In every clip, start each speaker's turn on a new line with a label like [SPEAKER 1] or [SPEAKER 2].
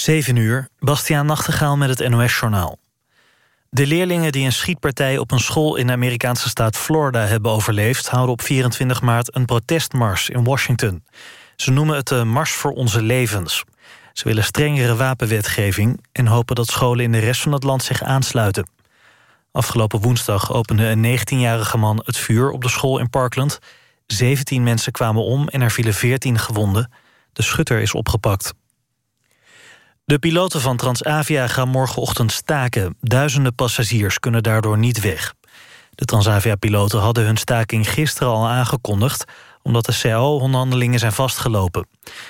[SPEAKER 1] 7 uur, Bastiaan Nachtegaal met het NOS-journaal. De leerlingen die een schietpartij op een school in de Amerikaanse staat Florida hebben overleefd... houden op 24 maart een protestmars in Washington. Ze noemen het de Mars voor onze levens. Ze willen strengere wapenwetgeving... en hopen dat scholen in de rest van het land zich aansluiten. Afgelopen woensdag opende een 19-jarige man het vuur op de school in Parkland. 17 mensen kwamen om en er vielen 14 gewonden. De schutter is opgepakt. De piloten van Transavia gaan morgenochtend staken. Duizenden passagiers kunnen daardoor niet weg. De Transavia-piloten hadden hun staking gisteren al aangekondigd... omdat de CAO-onderhandelingen zijn vastgelopen.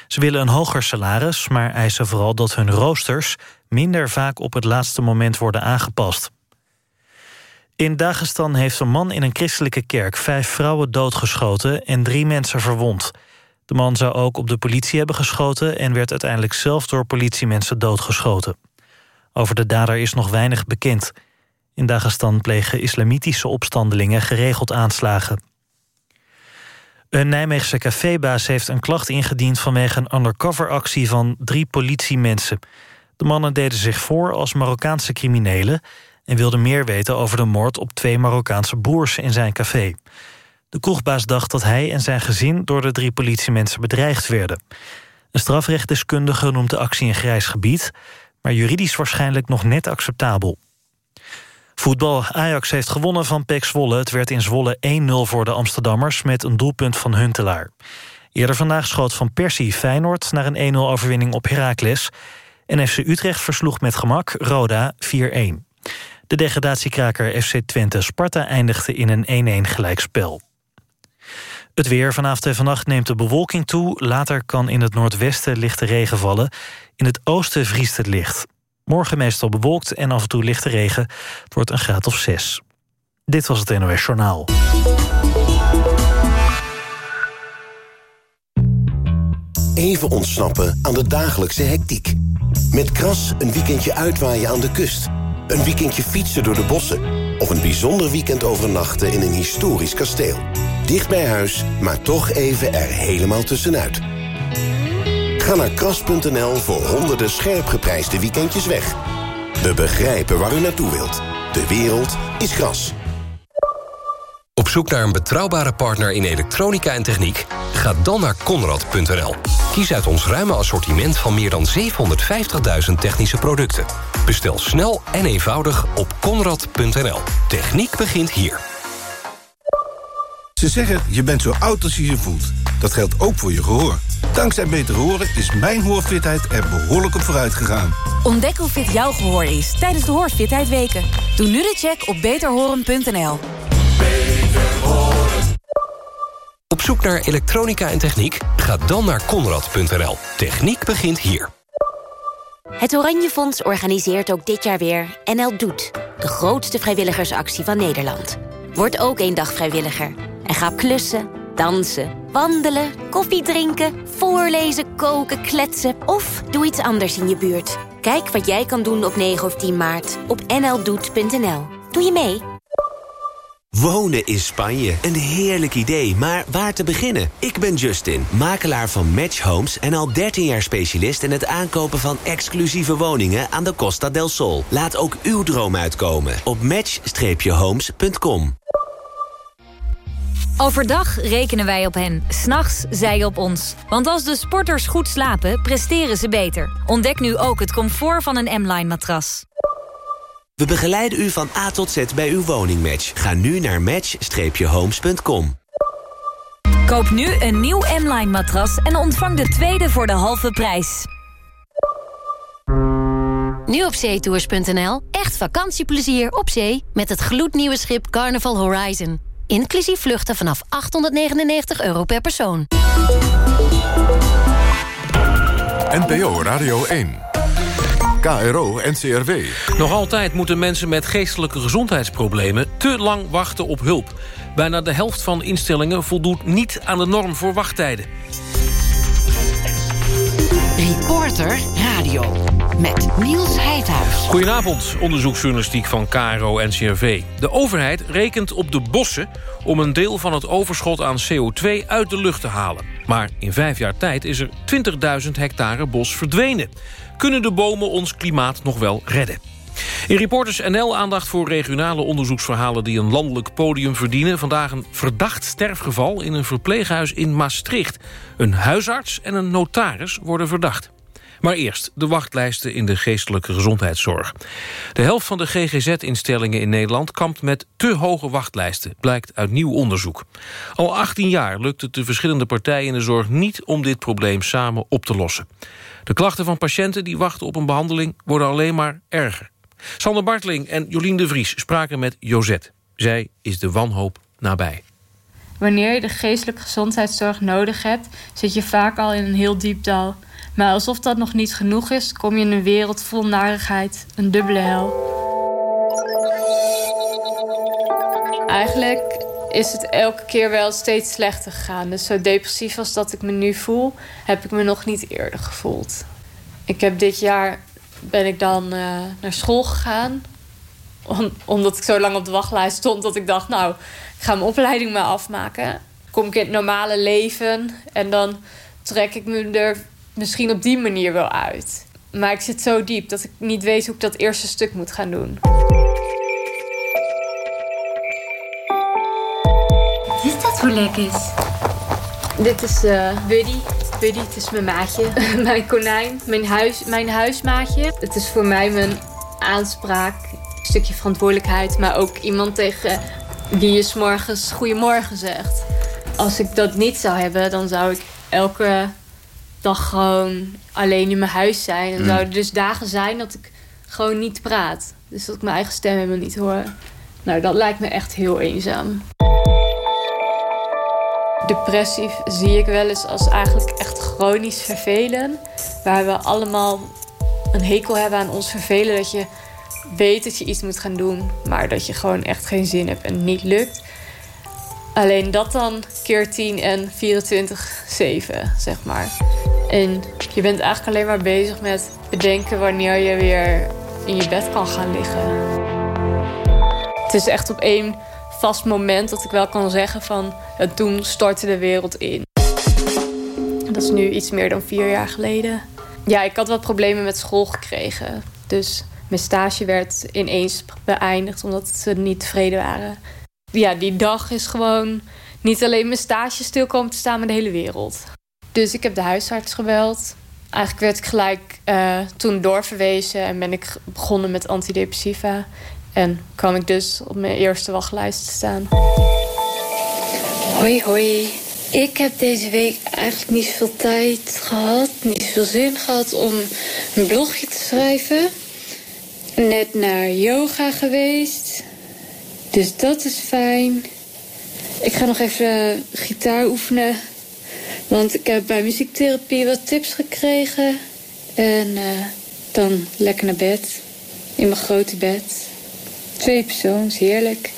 [SPEAKER 1] Ze willen een hoger salaris, maar eisen vooral dat hun roosters... minder vaak op het laatste moment worden aangepast. In Dagestan heeft een man in een christelijke kerk... vijf vrouwen doodgeschoten en drie mensen verwond... De man zou ook op de politie hebben geschoten... en werd uiteindelijk zelf door politiemensen doodgeschoten. Over de dader is nog weinig bekend. In Dagestan plegen islamitische opstandelingen geregeld aanslagen. Een Nijmeegse cafébaas heeft een klacht ingediend... vanwege een undercoveractie van drie politiemensen. De mannen deden zich voor als Marokkaanse criminelen... en wilden meer weten over de moord op twee Marokkaanse broers in zijn café. De kroegbaas dacht dat hij en zijn gezin door de drie politiemensen bedreigd werden. Een strafrechtdeskundige noemt de actie een grijs gebied... maar juridisch waarschijnlijk nog net acceptabel. Voetbal. Ajax heeft gewonnen van PEC Zwolle. Het werd in Zwolle 1-0 voor de Amsterdammers met een doelpunt van Huntelaar. Eerder vandaag schoot Van Persie Feyenoord naar een 1-0-overwinning op Heracles. En FC Utrecht versloeg met gemak Roda 4-1. De degradatiekraker FC Twente Sparta eindigde in een 1-1 gelijkspel. Het weer vanavond en vannacht neemt de bewolking toe. Later kan in het noordwesten lichte regen vallen. In het oosten vriest het licht. Morgen meestal bewolkt en af en toe lichte regen. Het wordt een graad of zes. Dit was het NOS Journaal.
[SPEAKER 2] Even ontsnappen aan de dagelijkse hectiek. Met Kras een weekendje uitwaaien aan de kust. Een weekendje fietsen door de bossen. Of een bijzonder weekend overnachten in een historisch kasteel. Dicht bij huis, maar toch even er helemaal tussenuit. Ga naar kras.nl voor honderden scherp geprijsde weekendjes weg. We begrijpen waar u naartoe wilt. De wereld is gras.
[SPEAKER 3] Op zoek naar een betrouwbare partner in elektronica en techniek? Ga dan naar Conrad.nl. Kies uit ons ruime assortiment van meer dan 750.000 technische producten. Bestel snel en eenvoudig op Conrad.nl. Techniek begint hier.
[SPEAKER 4] Ze zeggen, je bent zo oud als je je voelt. Dat geldt ook voor je gehoor. Dankzij Beter Horen is mijn hoorfitheid er behoorlijk op vooruit gegaan.
[SPEAKER 5] Ontdek hoe fit jouw gehoor is tijdens de Hoorfitheid Weken. Doe nu de check op beterhoren.nl.
[SPEAKER 3] Op zoek naar elektronica en techniek? Ga dan naar Conrad.nl. Techniek begint hier.
[SPEAKER 6] Het Oranje Fonds organiseert ook dit jaar weer NL Doet. De grootste vrijwilligersactie van Nederland. Word ook één dag vrijwilliger. En ga klussen, dansen, wandelen, koffie drinken... voorlezen, koken, kletsen of doe iets anders in je buurt. Kijk wat jij kan doen op 9 of 10 maart op nldoet.nl. Doe je mee?
[SPEAKER 7] Wonen in Spanje. Een heerlijk idee, maar waar te beginnen? Ik ben Justin, makelaar van Match Homes... en al 13 jaar specialist in het aankopen van exclusieve woningen... aan de Costa del Sol. Laat ook uw droom uitkomen op match-homes.com.
[SPEAKER 8] Overdag rekenen wij op hen, s'nachts zij op ons. Want als de sporters goed slapen, presteren ze beter. Ontdek nu ook het comfort van een M-Line matras.
[SPEAKER 7] We begeleiden u van A tot Z bij uw woningmatch. Ga nu naar match-homes.com.
[SPEAKER 8] Koop nu een nieuw M-Line matras en ontvang de tweede voor de halve prijs.
[SPEAKER 9] Nu op zeetours.nl. Echt vakantieplezier op zee met het gloednieuwe schip Carnival Horizon. Inclusief vluchten vanaf 899 euro per persoon.
[SPEAKER 10] NPO Radio 1. KRO NCRW.
[SPEAKER 11] Nog altijd moeten mensen met geestelijke gezondheidsproblemen... te lang wachten op hulp. Bijna de helft van instellingen voldoet niet aan de norm voor wachttijden.
[SPEAKER 12] Reporter Radio met Niels Heidhuis.
[SPEAKER 11] Goedenavond, onderzoeksjournalistiek van KRO-NCRV. De overheid rekent op de bossen om een deel van het overschot aan CO2 uit de lucht te halen. Maar in vijf jaar tijd is er 20.000 hectare bos verdwenen. Kunnen de bomen ons klimaat nog wel redden? In Reporters NL aandacht voor regionale onderzoeksverhalen... die een landelijk podium verdienen. Vandaag een verdacht sterfgeval in een verpleeghuis in Maastricht. Een huisarts en een notaris worden verdacht. Maar eerst de wachtlijsten in de geestelijke gezondheidszorg. De helft van de GGZ-instellingen in Nederland kampt met te hoge wachtlijsten, blijkt uit nieuw onderzoek. Al 18 jaar lukt het de verschillende partijen in de zorg niet om dit probleem samen op te lossen. De klachten van patiënten die wachten op een behandeling worden alleen maar erger. Sander Bartling en Jolien de Vries spraken met Josette. Zij is de wanhoop nabij.
[SPEAKER 13] Wanneer je de geestelijke gezondheidszorg nodig hebt, zit je vaak al in een heel diep dal. Maar alsof dat nog niet genoeg is, kom je in een wereld vol narigheid, een dubbele hel. Eigenlijk is het elke keer wel steeds slechter gegaan. Dus zo depressief als dat ik me nu voel, heb ik me nog niet eerder gevoeld. Ik heb dit jaar ben ik dan uh, naar school gegaan. omdat ik zo lang op de wachtlijst stond dat ik dacht, nou, ik ga mijn opleiding maar afmaken. Kom ik in het normale leven en dan trek ik me er misschien op die manier wel uit. Maar ik zit zo diep dat ik niet weet hoe ik dat eerste stuk moet gaan doen.
[SPEAKER 14] Wat is dat voor lekkers?
[SPEAKER 13] Dit is uh, Buddy. Buddy, het is mijn maatje. mijn konijn, mijn, huis, mijn huismaatje. Het is voor mij mijn aanspraak, een stukje verantwoordelijkheid, maar ook iemand tegen wie je s'morgens goedemorgen zegt. Als ik dat niet zou hebben, dan zou ik elke dag gewoon alleen in mijn huis zijn. En mm. zouden dus dagen zijn dat ik gewoon niet praat. Dus dat ik mijn eigen stem helemaal niet hoor. Nou, dat lijkt me echt heel eenzaam. Depressief zie ik wel eens als eigenlijk echt chronisch vervelen. Waar we allemaal een hekel hebben aan ons vervelen. Dat je weet dat je iets moet gaan doen, maar dat je gewoon echt geen zin hebt en het niet lukt. Alleen dat dan keer 10 en 24-7, zeg maar. En je bent eigenlijk alleen maar bezig met bedenken wanneer je weer in je bed kan gaan liggen. Het is echt op één vast moment dat ik wel kan zeggen van... toen stortte de wereld in. Dat is nu iets meer dan vier jaar geleden. Ja, ik had wat problemen met school gekregen. Dus mijn stage werd ineens beëindigd omdat ze niet tevreden waren. Ja, die dag is gewoon niet alleen mijn stage stil komen te staan, maar de hele wereld. Dus ik heb de huisarts gebeld. Eigenlijk werd ik gelijk uh, toen doorverwezen en ben ik begonnen met antidepressiva. En kwam ik dus op mijn eerste wachtlijst te staan.
[SPEAKER 15] Hoi, hoi. Ik heb deze week eigenlijk niet zoveel tijd gehad, niet zoveel zin gehad om een blogje te schrijven. Net naar yoga geweest. Dus dat is fijn. Ik ga nog even gitaar oefenen. Want ik heb bij muziektherapie wat tips gekregen. En uh, dan lekker naar bed. In mijn grote bed. Twee persoons, heerlijk.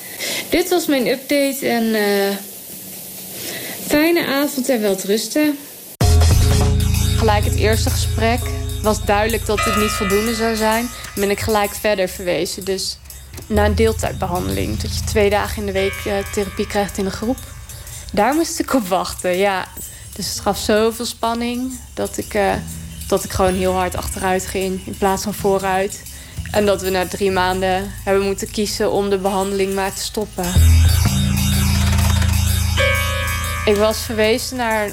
[SPEAKER 15] Dit was mijn update en uh, fijne avond en wel rusten.
[SPEAKER 13] Gelijk het eerste gesprek was duidelijk dat het niet voldoende zou zijn. Ben ik gelijk verder verwezen. Dus na een deeltijdbehandeling, dat je twee dagen in de week uh, therapie krijgt in een groep. Daar moest ik op wachten, ja. Dus het gaf zoveel spanning dat ik, uh, dat ik gewoon heel hard achteruit ging in plaats van vooruit. En dat we na drie maanden hebben moeten kiezen om de behandeling maar te stoppen. Ik was verwezen naar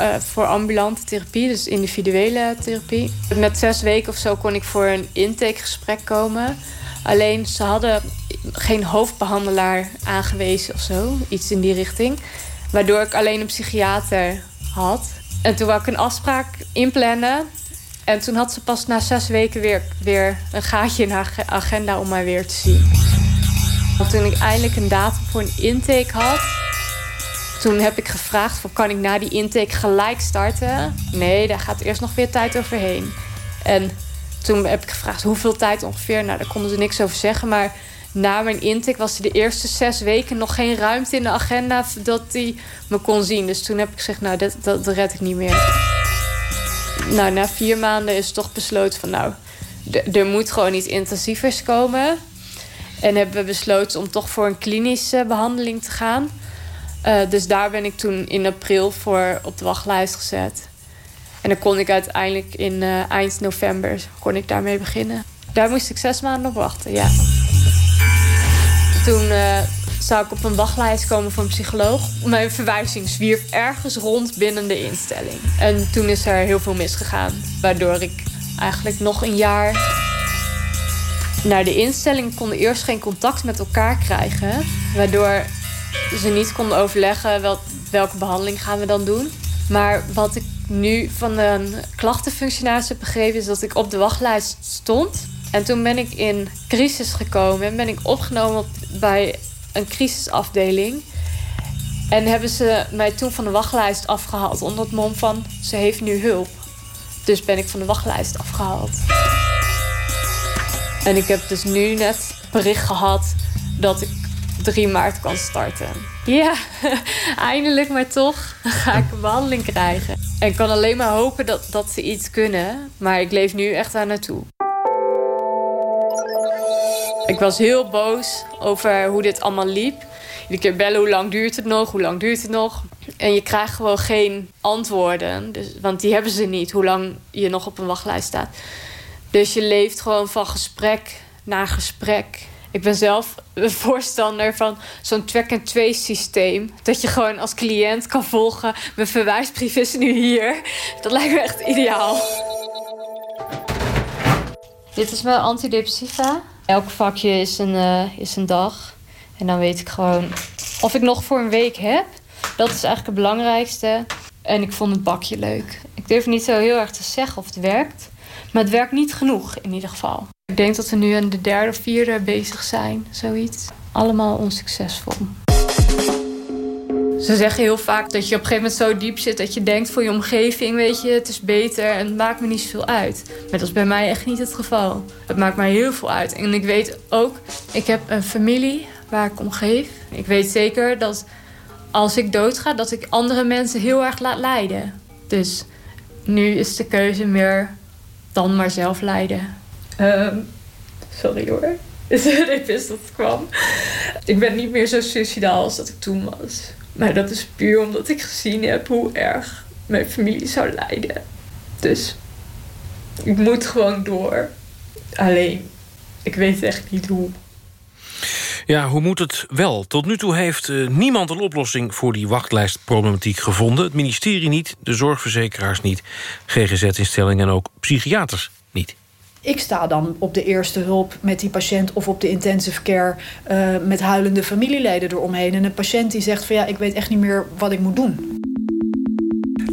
[SPEAKER 13] uh, voor ambulante therapie, dus individuele therapie. Met zes weken of zo kon ik voor een intakegesprek komen. Alleen ze hadden geen hoofdbehandelaar aangewezen of zo, iets in die richting. Waardoor ik alleen een psychiater had. En toen wou ik een afspraak inplannen. En toen had ze pas na zes weken weer, weer een gaatje in haar agenda om mij weer te zien. Want toen ik eindelijk een datum voor een intake had... toen heb ik gevraagd, van, kan ik na die intake gelijk starten? Nee, daar gaat eerst nog weer tijd overheen. En toen heb ik gevraagd hoeveel tijd ongeveer. Nou, daar konden ze niks over zeggen. Maar na mijn intake was er de eerste zes weken nog geen ruimte in de agenda dat hij me kon zien. Dus toen heb ik gezegd, nou, dat, dat, red ik niet meer. Nou, na vier maanden is toch besloten van nou, er moet gewoon iets intensievers komen. En hebben we besloten om toch voor een klinische behandeling te gaan. Uh, dus daar ben ik toen in april voor op de wachtlijst gezet. En dan kon ik uiteindelijk in uh, eind november kon ik daarmee beginnen. Daar moest ik zes maanden op wachten, ja. Toen uh, zou ik op een wachtlijst komen voor een psycholoog. Mijn verwijzing zwierf ergens rond binnen de instelling. En toen is er heel veel misgegaan. Waardoor ik eigenlijk nog een jaar naar de instelling konden eerst geen contact met elkaar krijgen. Waardoor ze niet konden overleggen wel, welke behandeling gaan we dan doen. Maar wat ik nu van een klachtenfunctionaris heb begrepen... is dat ik op de wachtlijst stond. En toen ben ik in crisis gekomen en ben ik opgenomen bij een crisisafdeling. En hebben ze mij toen van de wachtlijst afgehaald onder het mom van... ze heeft nu hulp. Dus ben ik van de wachtlijst afgehaald. En ik heb dus nu net bericht gehad dat ik 3 maart kan starten. Ja, eindelijk maar toch ga ik een behandeling krijgen. En ik kan alleen maar hopen dat, dat ze iets kunnen. Maar ik leef nu echt aan naartoe. Ik was heel boos over hoe dit allemaal liep. Iedere keer bellen, hoe lang duurt het nog? Hoe lang duurt het nog? En je krijgt gewoon geen antwoorden. Dus, want die hebben ze niet, hoe lang je nog op een wachtlijst staat. Dus je leeft gewoon van gesprek naar gesprek. Ik ben zelf een voorstander van zo'n track-and-trace systeem. Dat je gewoon als cliënt kan volgen. Mijn verwijsbrief is nu hier. Dat lijkt me echt ideaal. Dit is mijn antidepressiva. Elk vakje is een, uh, is een dag. En dan weet ik gewoon of ik nog voor een week heb. Dat is eigenlijk het belangrijkste. En ik vond het bakje leuk. Ik durf niet zo heel erg te zeggen of het werkt. Maar het werkt niet genoeg in ieder geval. Ik denk dat we nu aan de derde of vierde bezig zijn, zoiets. Allemaal onsuccesvol. Ze zeggen heel vaak dat je op een gegeven moment zo diep zit dat je denkt voor je omgeving, weet je, het is beter en het maakt me niet zoveel uit. Maar dat is bij mij echt niet het geval. Het maakt mij heel veel uit. En ik weet ook, ik heb een familie waar ik om geef. Ik weet zeker dat als ik doodga, dat ik andere mensen heel erg laat lijden. Dus nu is de keuze meer dan maar zelf lijden. Um, sorry hoor. Ik wist dat het kwam. Ik ben niet meer zo suicidaal als dat ik toen was. Maar dat is puur omdat ik gezien heb hoe erg mijn familie zou lijden. Dus ik moet gewoon door. Alleen, ik weet echt niet hoe.
[SPEAKER 11] Ja, hoe moet het wel? Tot nu toe heeft uh, niemand een oplossing voor die wachtlijstproblematiek gevonden. Het ministerie niet, de zorgverzekeraars niet, GGZ-instellingen en ook psychiaters niet.
[SPEAKER 16] Ik sta dan op de eerste hulp met die patiënt of op de intensive care uh, met huilende familieleden eromheen. En een patiënt die zegt van ja, ik weet echt niet meer wat ik moet doen.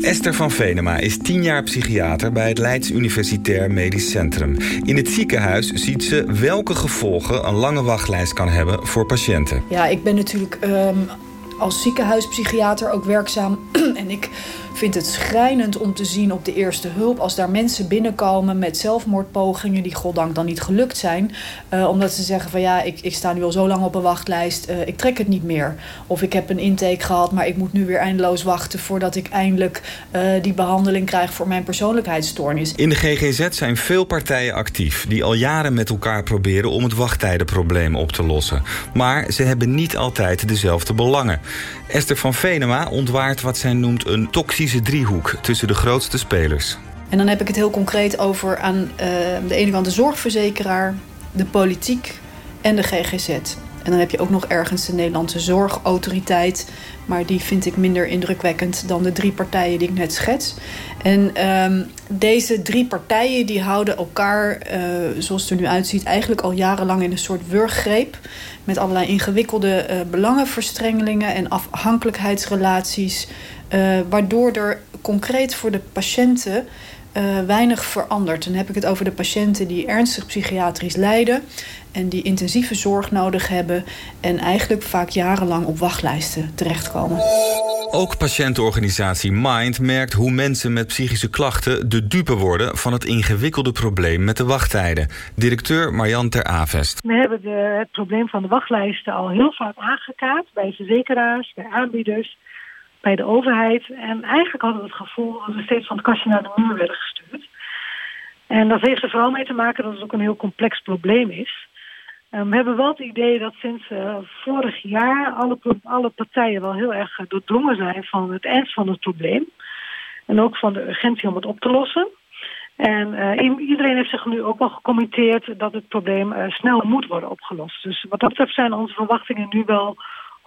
[SPEAKER 17] Esther van Venema is tien jaar psychiater bij het Leids Universitair Medisch Centrum. In het ziekenhuis ziet ze welke gevolgen een lange wachtlijst kan hebben voor patiënten.
[SPEAKER 16] Ja, ik ben natuurlijk um, als ziekenhuispsychiater ook werkzaam. en ik vind het schrijnend om te zien op de eerste hulp... als daar mensen binnenkomen met zelfmoordpogingen... die goddank dan niet gelukt zijn. Uh, omdat ze zeggen van ja, ik, ik sta nu al zo lang op een wachtlijst... Uh, ik trek het niet meer. Of ik heb een intake gehad, maar ik moet nu weer eindeloos wachten... voordat ik eindelijk uh, die behandeling krijg voor mijn persoonlijkheidsstoornis.
[SPEAKER 17] In de GGZ zijn veel partijen actief... die al jaren met elkaar proberen om het wachttijdenprobleem op te lossen. Maar ze hebben niet altijd dezelfde belangen. Esther van Venema ontwaart wat zij noemt een toxische driehoek tussen de grootste spelers.
[SPEAKER 16] En dan heb ik het heel concreet over aan uh, de ene kant de zorgverzekeraar, de politiek en de GGZ. En dan heb je ook nog ergens de Nederlandse Zorgautoriteit. Maar die vind ik minder indrukwekkend dan de drie partijen die ik net schets. En um, deze drie partijen die houden elkaar, uh, zoals het er nu uitziet... eigenlijk al jarenlang in een soort wurggreep... met allerlei ingewikkelde uh, belangenverstrengelingen en afhankelijkheidsrelaties... Uh, waardoor er concreet voor de patiënten uh, weinig verandert. Dan heb ik het over de patiënten die ernstig psychiatrisch lijden en die intensieve zorg nodig hebben en eigenlijk vaak jarenlang op wachtlijsten terechtkomen.
[SPEAKER 17] Ook patiëntenorganisatie Mind merkt hoe mensen met psychische klachten de dupe worden van het ingewikkelde probleem met de wachttijden. Directeur Marjan Ter Avest.
[SPEAKER 18] We hebben de, het probleem van de wachtlijsten al heel vaak aangekaart bij verzekeraars, bij aanbieders, bij de overheid. En eigenlijk hadden we het gevoel dat we steeds van het kastje naar de muur werden gestuurd. En dat heeft er vooral mee te maken dat het ook een heel complex probleem is. Um, we hebben wel het idee dat sinds uh, vorig jaar alle, alle partijen wel heel erg doordrongen zijn van het ernst van het probleem. En ook van de urgentie om het op te lossen. En uh, iedereen heeft zich nu ook wel gecommitteerd dat het probleem uh, snel moet worden opgelost. Dus wat dat betreft zijn onze verwachtingen nu wel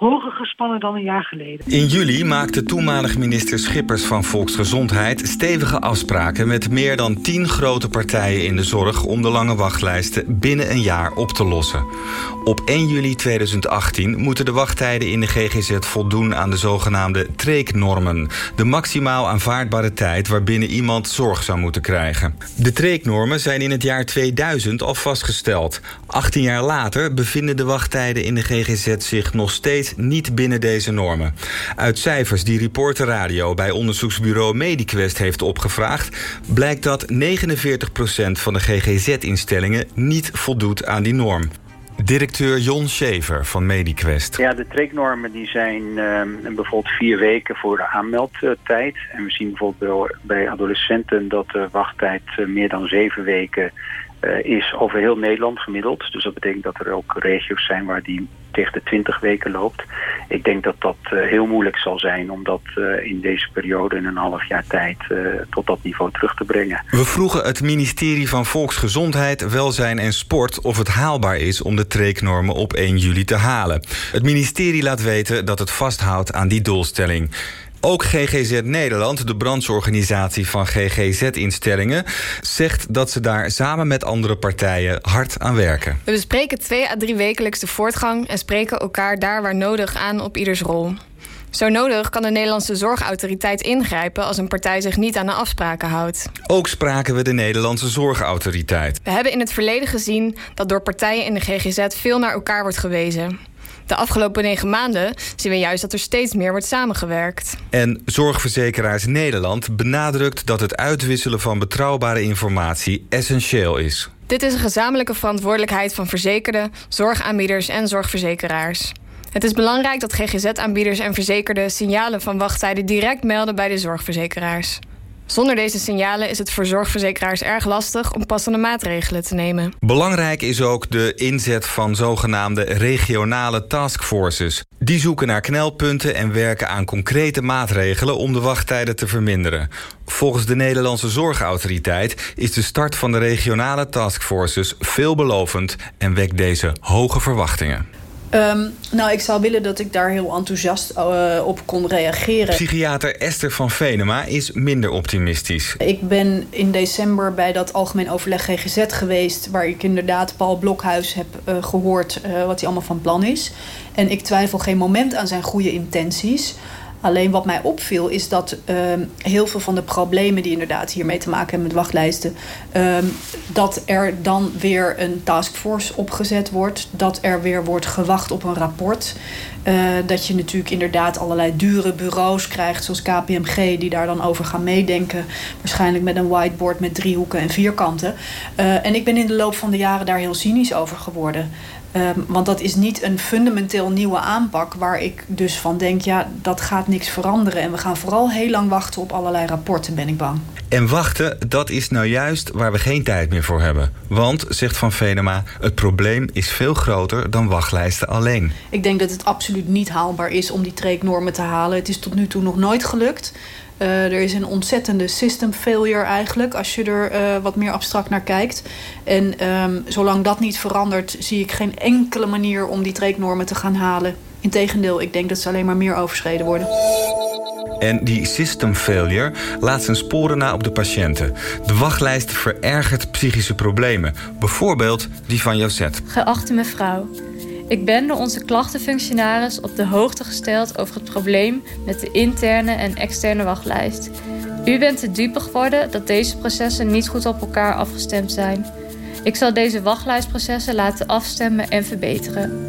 [SPEAKER 18] hoger gespannen dan een jaar geleden.
[SPEAKER 17] In juli maakte toenmalig minister Schippers van Volksgezondheid stevige afspraken met meer dan tien grote partijen in de zorg om de lange wachtlijsten binnen een jaar op te lossen. Op 1 juli 2018 moeten de wachttijden in de GGZ voldoen aan de zogenaamde treeknormen, de maximaal aanvaardbare tijd waarbinnen iemand zorg zou moeten krijgen. De treeknormen zijn in het jaar 2000 al vastgesteld. 18 jaar later bevinden de wachttijden in de GGZ zich nog steeds niet binnen deze normen. Uit cijfers die Reporter Radio bij onderzoeksbureau Mediquest heeft opgevraagd... blijkt dat 49% van de GGZ-instellingen niet voldoet aan die norm. Directeur Jon Schever van Mediquest.
[SPEAKER 19] Ja, de treeknormen die zijn uh, bijvoorbeeld vier weken voor de aanmeldtijd. En we zien bijvoorbeeld bij adolescenten dat de wachttijd uh, meer dan zeven weken uh, is over heel Nederland gemiddeld. Dus dat betekent dat er ook regio's zijn waar die tegen de 20 weken loopt. Ik denk dat dat uh, heel moeilijk zal zijn om dat uh, in deze periode in een half jaar tijd tot dat niveau terug te brengen.
[SPEAKER 17] We vroegen het ministerie van Volksgezondheid, Welzijn en Sport of het haalbaar is om de treeknormen op 1 juli te halen. Het ministerie laat weten dat het vasthoudt aan die doelstelling. Ook GGZ Nederland, de brandsorganisatie van GGZ-instellingen... zegt dat ze daar samen met andere partijen hard aan werken.
[SPEAKER 20] We bespreken twee à drie wekelijks de voortgang... en spreken elkaar daar waar nodig aan op ieders rol. Zo nodig kan de Nederlandse Zorgautoriteit ingrijpen... als een partij zich niet aan de afspraken houdt.
[SPEAKER 17] Ook spraken we de Nederlandse Zorgautoriteit.
[SPEAKER 20] We hebben in het verleden gezien dat door partijen in de GGZ... veel naar elkaar wordt gewezen. De afgelopen negen maanden zien we juist dat er steeds meer wordt samengewerkt.
[SPEAKER 17] En Zorgverzekeraars Nederland benadrukt dat het uitwisselen van betrouwbare informatie essentieel is.
[SPEAKER 20] Dit is een gezamenlijke verantwoordelijkheid van verzekerden, zorgaanbieders en zorgverzekeraars. Het is belangrijk dat GGZ-aanbieders en verzekerden signalen van wachttijden direct melden bij de zorgverzekeraars. Zonder deze signalen is het voor zorgverzekeraars erg lastig om passende maatregelen te nemen.
[SPEAKER 17] Belangrijk is ook de inzet van zogenaamde regionale taskforces. Die zoeken naar knelpunten en werken aan concrete maatregelen om de wachttijden te verminderen. Volgens de Nederlandse Zorgautoriteit is de start van de regionale taskforces veelbelovend en wekt deze hoge verwachtingen.
[SPEAKER 16] Um, nou, ik zou willen dat ik daar heel enthousiast uh, op kon reageren.
[SPEAKER 17] Psychiater Esther van Venema is minder optimistisch.
[SPEAKER 16] Ik ben in december bij dat algemeen overleg GGZ geweest... waar ik inderdaad Paul Blokhuis heb uh, gehoord uh, wat hij allemaal van plan is. En ik twijfel geen moment aan zijn goede intenties... Alleen wat mij opviel is dat uh, heel veel van de problemen die inderdaad hiermee te maken hebben met wachtlijsten, uh, dat er dan weer een taskforce opgezet wordt, dat er weer wordt gewacht op een rapport. Uh, dat je natuurlijk inderdaad allerlei dure bureaus krijgt, zoals KPMG, die daar dan over gaan meedenken. Waarschijnlijk met een whiteboard met driehoeken en vierkanten. Uh, en ik ben in de loop van de jaren daar heel cynisch over geworden. Um, want dat is niet een fundamenteel nieuwe aanpak waar ik dus van denk, ja, dat gaat niks veranderen. En we gaan vooral heel lang wachten op allerlei rapporten, ben ik bang.
[SPEAKER 17] En wachten, dat is nou juist waar we geen tijd meer voor hebben. Want, zegt Van Venema, het probleem is veel groter dan wachtlijsten alleen.
[SPEAKER 16] Ik denk dat het absoluut niet haalbaar is om die treeknormen te halen. Het is tot nu toe nog nooit gelukt. Uh, er is een ontzettende system failure eigenlijk, als je er uh, wat meer abstract naar kijkt. En um, zolang dat niet verandert, zie ik geen enkele manier om die treeknormen te gaan halen. Integendeel, ik denk dat ze alleen maar meer overschreden worden.
[SPEAKER 17] En die system failure laat zijn sporen na op de patiënten. De wachtlijst verergert psychische problemen. Bijvoorbeeld die van Josette.
[SPEAKER 13] Geachte mevrouw, ik ben door onze klachtenfunctionaris op de hoogte gesteld over het probleem met de interne en externe wachtlijst. U bent te dupe geworden dat deze processen niet goed op elkaar afgestemd zijn. Ik zal deze wachtlijstprocessen laten afstemmen en verbeteren.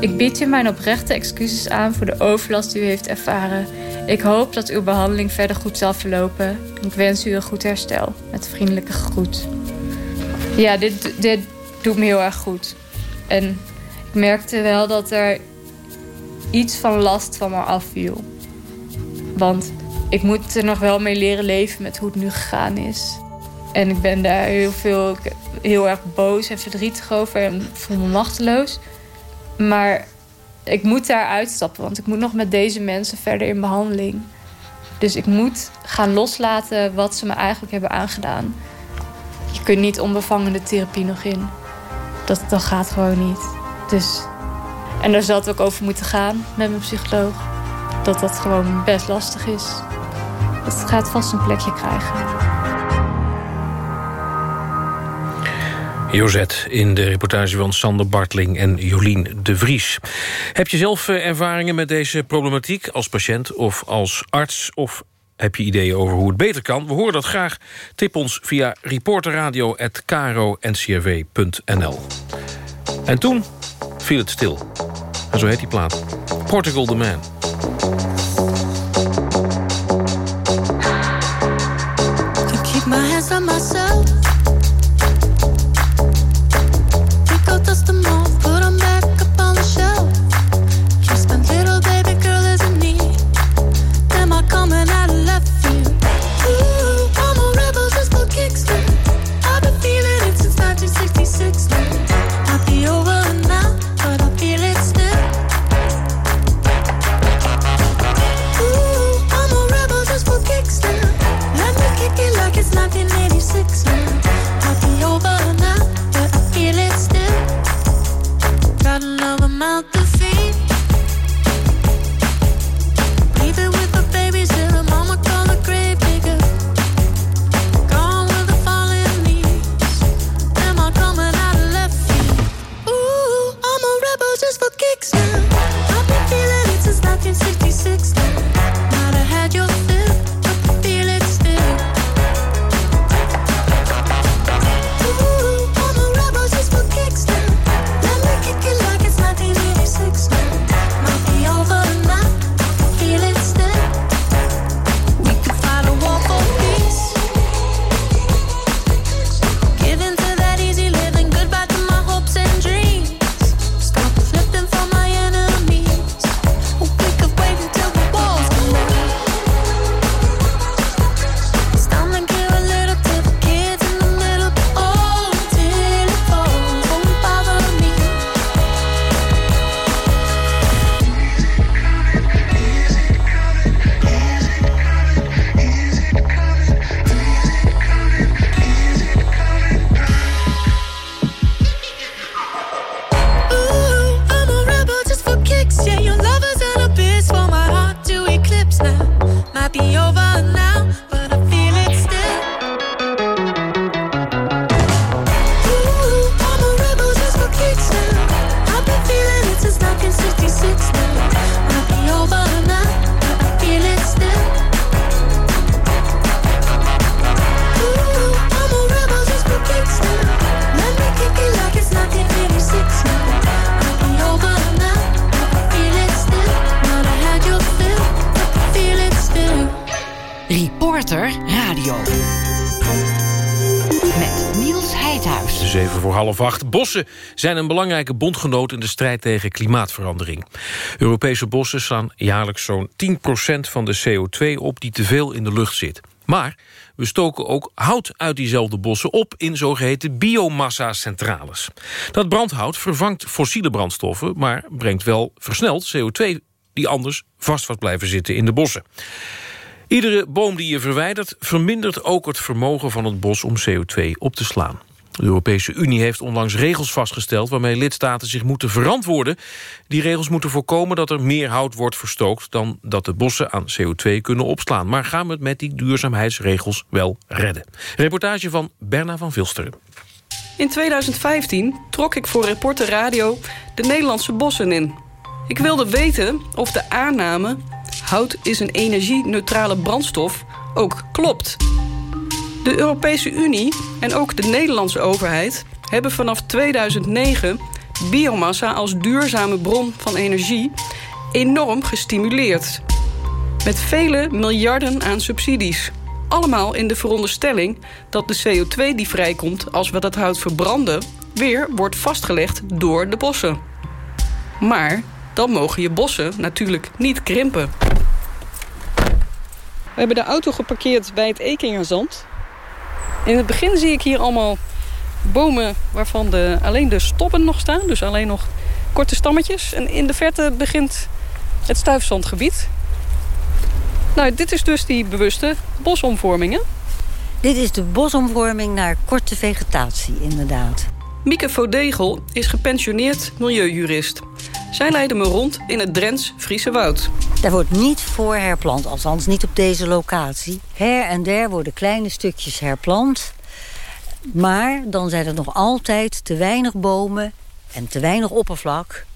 [SPEAKER 13] Ik bied u mijn oprechte excuses aan voor de overlast die u heeft ervaren. Ik hoop dat uw behandeling verder goed zal verlopen. Ik wens u een goed herstel. Met vriendelijke groet. Ja, dit, dit doet me heel erg goed. En ik merkte wel dat er iets van last van me afviel. Want ik moet er nog wel mee leren leven met hoe het nu gegaan is. En ik ben daar heel veel, heel erg boos en verdrietig over en voel me machteloos. Maar ik moet daar uitstappen, want ik moet nog met deze mensen verder in behandeling. Dus ik moet gaan loslaten wat ze me eigenlijk hebben aangedaan. Je kunt niet onbevangen de therapie nog in. Dat, dat gaat gewoon niet. Dus, en daar zal het ook over moeten gaan met mijn psycholoog. Dat dat gewoon best lastig is. Het gaat vast een plekje krijgen.
[SPEAKER 11] Jozet in de reportage van Sander Bartling en Jolien de Vries. Heb je zelf eh, ervaringen met deze problematiek als patiënt of als arts... of heb je ideeën over hoe het beter kan? We horen dat graag. Tip ons via reporterradio.kro.ncrv.nl. En toen viel het stil. En zo heet die plaat. Portugal the Man.
[SPEAKER 21] keep my hands on myself.
[SPEAKER 11] Bossen zijn een belangrijke bondgenoot in de strijd tegen klimaatverandering. Europese bossen slaan jaarlijks zo'n 10% van de CO2 op die te veel in de lucht zit. Maar we stoken ook hout uit diezelfde bossen op in zogeheten biomassa-centrales. Dat brandhout vervangt fossiele brandstoffen, maar brengt wel versneld CO2 die anders vast was blijven zitten in de bossen. Iedere boom die je verwijdert vermindert ook het vermogen van het bos om CO2 op te slaan. De Europese Unie heeft onlangs regels vastgesteld... waarmee lidstaten zich moeten verantwoorden. Die regels moeten voorkomen dat er meer hout wordt verstookt... dan dat de bossen aan CO2 kunnen opslaan. Maar gaan we het met die duurzaamheidsregels wel redden? Reportage van Berna van Vilsteren.
[SPEAKER 22] In 2015 trok ik voor Reporter Radio de Nederlandse bossen in. Ik wilde weten of de aanname... hout is een energie-neutrale brandstof ook klopt. De Europese Unie en ook de Nederlandse overheid... hebben vanaf 2009 biomassa als duurzame bron van energie... enorm gestimuleerd. Met vele miljarden aan subsidies. Allemaal in de veronderstelling dat de CO2 die vrijkomt... als we dat hout verbranden, weer wordt vastgelegd door de bossen. Maar dan mogen je bossen natuurlijk niet krimpen. We hebben de auto geparkeerd bij het Ekingerzand. In het begin zie ik hier allemaal bomen waarvan de, alleen de stoppen nog staan. Dus alleen nog korte stammetjes. En in de verte begint het stuifzandgebied. Nou, dit is dus die bewuste bosomvormingen.
[SPEAKER 23] Dit is de bosomvorming naar korte vegetatie, inderdaad.
[SPEAKER 22] Mieke Vodegel is gepensioneerd milieujurist. Zij leidde me rond in het Drents Friese Woud.
[SPEAKER 23] Daar wordt niet voor herplant, althans niet op deze locatie. Her en der worden kleine stukjes herplant. Maar dan zijn er nog altijd te weinig bomen en te weinig oppervlak...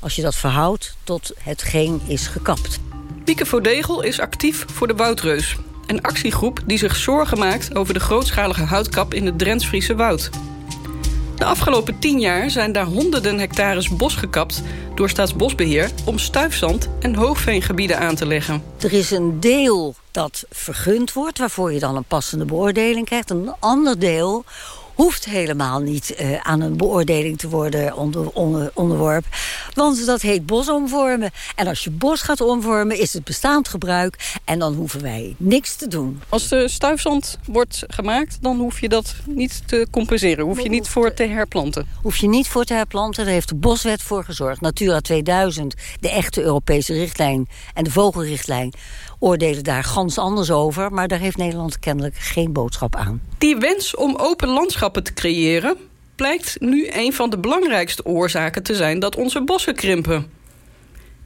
[SPEAKER 23] als je dat verhoudt tot hetgeen is gekapt.
[SPEAKER 22] Mieke Vodegel is actief voor de Woudreus. Een actiegroep die zich zorgen maakt over de grootschalige houtkap in het Drents Friese Woud. De afgelopen tien jaar zijn daar honderden hectares bos gekapt... door Staatsbosbeheer om stuifzand en hoogveengebieden aan te leggen.
[SPEAKER 23] Er is een deel dat vergund wordt, waarvoor je dan een passende beoordeling krijgt. Een ander deel hoeft helemaal niet uh, aan een beoordeling te worden onder, onder, onderworpen. Want dat heet bosomvormen. En als je bos gaat omvormen, is het bestaand gebruik. En dan hoeven wij niks te doen.
[SPEAKER 22] Als de stuifzand wordt gemaakt, dan hoef je dat niet te compenseren. Hoef je niet voor te herplanten.
[SPEAKER 23] Hoef je niet voor te herplanten. Daar heeft de boswet voor gezorgd. Natura 2000, de echte Europese richtlijn en de vogelrichtlijn oordelen daar gans anders over. Maar daar heeft Nederland kennelijk geen boodschap aan.
[SPEAKER 22] Die wens om open landschappen te creëren... blijkt nu een van de belangrijkste oorzaken te zijn dat onze bossen krimpen.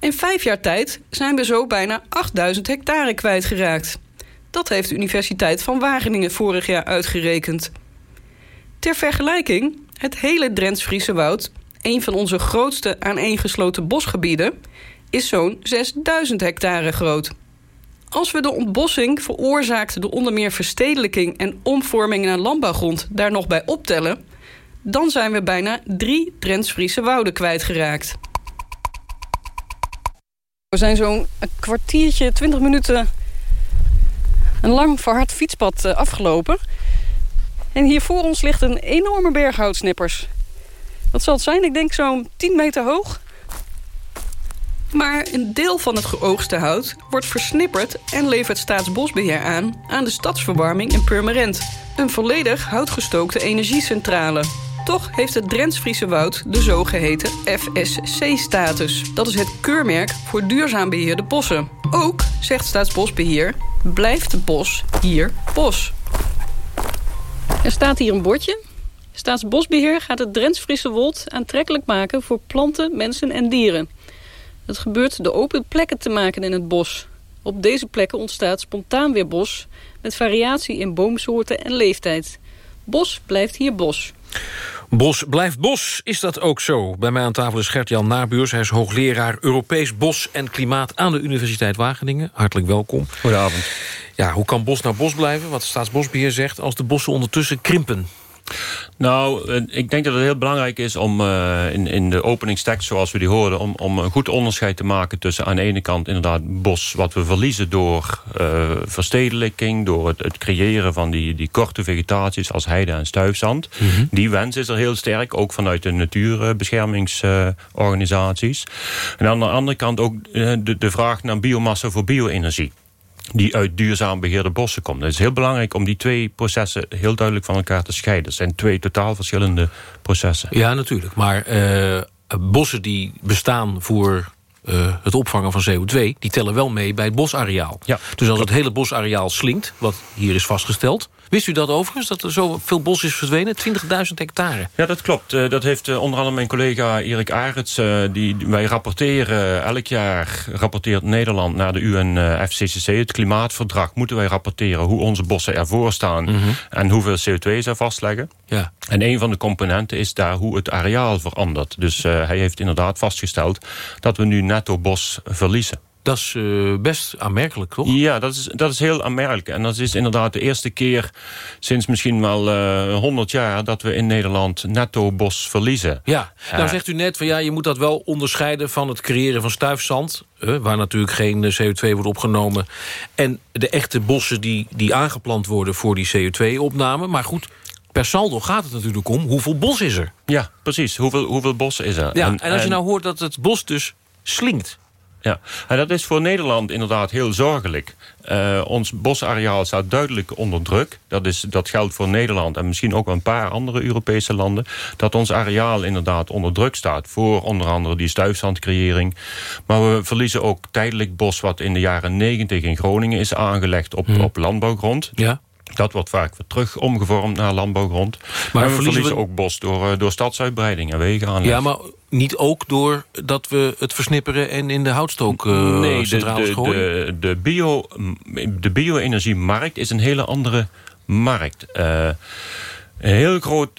[SPEAKER 22] In vijf jaar tijd zijn we zo bijna 8000 hectare kwijtgeraakt. Dat heeft de Universiteit van Wageningen vorig jaar uitgerekend. Ter vergelijking, het hele Drents-Friese Woud... een van onze grootste aaneengesloten bosgebieden... is zo'n 6000 hectare groot. Als we de ontbossing veroorzaakt door onder meer verstedelijking en omvorming naar landbouwgrond daar nog bij optellen, dan zijn we bijna drie Drents-Friese wouden kwijtgeraakt. We zijn zo'n kwartiertje, twintig minuten een lang verhard fietspad eh, afgelopen. En hier voor ons ligt een enorme berg houtsnippers. Wat zal het zijn? Ik denk zo'n 10 meter hoog. Maar een deel van het geoogste hout wordt versnipperd... en levert Staatsbosbeheer aan aan de stadsverwarming in Purmerend. Een volledig houtgestookte energiecentrale. Toch heeft het Drents-Friese Woud de zogeheten FSC-status. Dat is het keurmerk voor duurzaam beheerde bossen. Ook, zegt Staatsbosbeheer, blijft het bos hier bos. Er staat hier een bordje. Staatsbosbeheer gaat het Drents-Friese Wold aantrekkelijk maken... voor planten, mensen en dieren... Het gebeurt door open plekken te maken in het bos. Op deze plekken ontstaat spontaan weer bos... met variatie in boomsoorten en leeftijd. Bos blijft hier bos.
[SPEAKER 11] Bos blijft bos, is dat ook zo? Bij mij aan tafel is Gert-Jan Nabuurs. Hij is hoogleraar Europees Bos en Klimaat aan de Universiteit Wageningen. Hartelijk welkom.
[SPEAKER 24] Goedenavond.
[SPEAKER 11] Ja, hoe kan bos nou bos blijven, wat Staatsbosbeheer zegt... als de bossen ondertussen krimpen?
[SPEAKER 24] Nou, ik denk dat het heel belangrijk is om uh, in, in de openingstekst, zoals we die hoorden... Om, om een goed onderscheid te maken tussen aan de ene kant inderdaad bos... wat we verliezen door uh, verstedelijking, door het, het, creëren van die, die korte vegetaties... als heide en stuifzand. Mm -hmm. Die wens is er heel sterk, ook vanuit de natuurbeschermingsorganisaties. Uh, en aan de andere kant ook de, de vraag naar biomassa voor bio-energie die uit duurzaam beheerde bossen komt. Het is heel belangrijk om die twee processen heel duidelijk van elkaar te scheiden. Het zijn twee totaal verschillende processen.
[SPEAKER 11] Ja, natuurlijk. Maar uh, bossen die bestaan voor uh, het opvangen van CO2... die tellen wel mee bij het bosareaal.
[SPEAKER 24] Ja,
[SPEAKER 11] dus als het hele bosareaal slinkt, wat hier is vastgesteld... Wist u dat overigens, dat er zoveel bos is verdwenen? 20.000 hectare.
[SPEAKER 24] Ja, dat klopt. Uh, dat heeft uh, onder andere mijn collega Erik Arets... Uh, die, wij rapporteren, elk jaar rapporteert Nederland naar de UNFCCC... het klimaatverdrag, moeten wij rapporteren... hoe onze bossen ervoor staan mm -hmm. en hoeveel CO2 ze vastleggen.
[SPEAKER 11] Ja.
[SPEAKER 24] En een van de componenten is daar hoe het areaal verandert. Dus hij heeft inderdaad vastgesteld dat we nu netto bos verliezen.
[SPEAKER 11] Dat is uh, best aanmerkelijk, toch?
[SPEAKER 24] Ja, dat is, dat is heel aanmerkelijk. En dat is inderdaad de eerste keer sinds misschien wel uh, 100 jaar... dat we in Nederland netto bos verliezen.
[SPEAKER 11] Ja, nou zegt u net van ja, je moet dat wel onderscheiden... van het creëren van stuifzand, uh, waar natuurlijk geen CO2 wordt opgenomen... en de echte bossen die, die aangeplant worden voor die CO2-opname. Maar goed, per saldo gaat het natuurlijk om hoeveel bos is er.
[SPEAKER 24] Ja, precies. Hoeveel, hoeveel bos is er?
[SPEAKER 11] Ja, en, en als je nou hoort dat het bos dus slinkt...
[SPEAKER 24] Ja, en dat is voor Nederland inderdaad heel zorgelijk. Uh, ons bosareaal staat duidelijk onder druk. Dat, is, dat geldt voor Nederland en misschien ook een paar andere Europese landen. Dat ons areaal inderdaad onder druk staat. Voor onder andere die stuifzandcreëring. Maar we verliezen ook tijdelijk bos wat in de jaren negentig in Groningen is aangelegd op, op landbouwgrond.
[SPEAKER 11] Ja.
[SPEAKER 24] Dat wordt vaak weer terug omgevormd naar landbouwgrond. Maar we verliezen we... ook bos door, door stadsuitbreiding en wegen
[SPEAKER 11] Ja, maar niet ook door dat we het versnipperen en in de houtstook uh,
[SPEAKER 24] nee, de, de, de, de, bio, de bio-energiemarkt is een hele andere markt. Uh, een heel groot...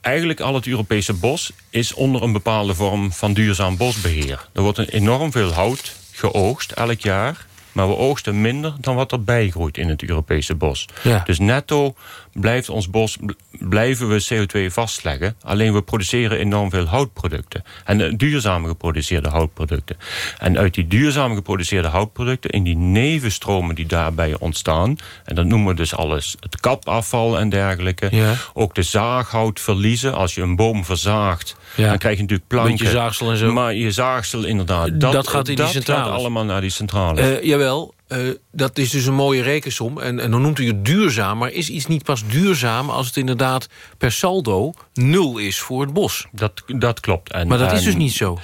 [SPEAKER 24] Eigenlijk al het Europese bos is onder een bepaalde vorm van duurzaam bosbeheer. Er wordt enorm veel hout geoogst elk jaar. Maar we oogsten minder dan wat er bijgroeit in het Europese bos.
[SPEAKER 11] Ja.
[SPEAKER 24] Dus netto blijft ons bos, blijven we CO2 vastleggen. Alleen we produceren enorm veel houtproducten. En uh, duurzaam geproduceerde houtproducten. En uit die duurzaam geproduceerde houtproducten... in die nevenstromen die daarbij ontstaan... en dat noemen we dus alles het kapafval en dergelijke...
[SPEAKER 11] Ja.
[SPEAKER 24] ook de zaaghout verliezen. Als je een boom verzaagt,
[SPEAKER 11] Ja.
[SPEAKER 24] dan krijg je natuurlijk planken.
[SPEAKER 11] Beetje zaagsel en zo.
[SPEAKER 24] Maar je zaagsel inderdaad, dat,
[SPEAKER 11] Dat gaat in die
[SPEAKER 24] dat gaat allemaal naar die centrale.
[SPEAKER 11] Eh, jawel, eh, dat is dus een mooie rekensom. En, en dan noemt u het duurzaam. Maar is iets niet pas duurzaam als het inderdaad per saldo nul is voor het bos?
[SPEAKER 24] Dat, dat klopt. En,
[SPEAKER 11] maar dat is dus niet zo.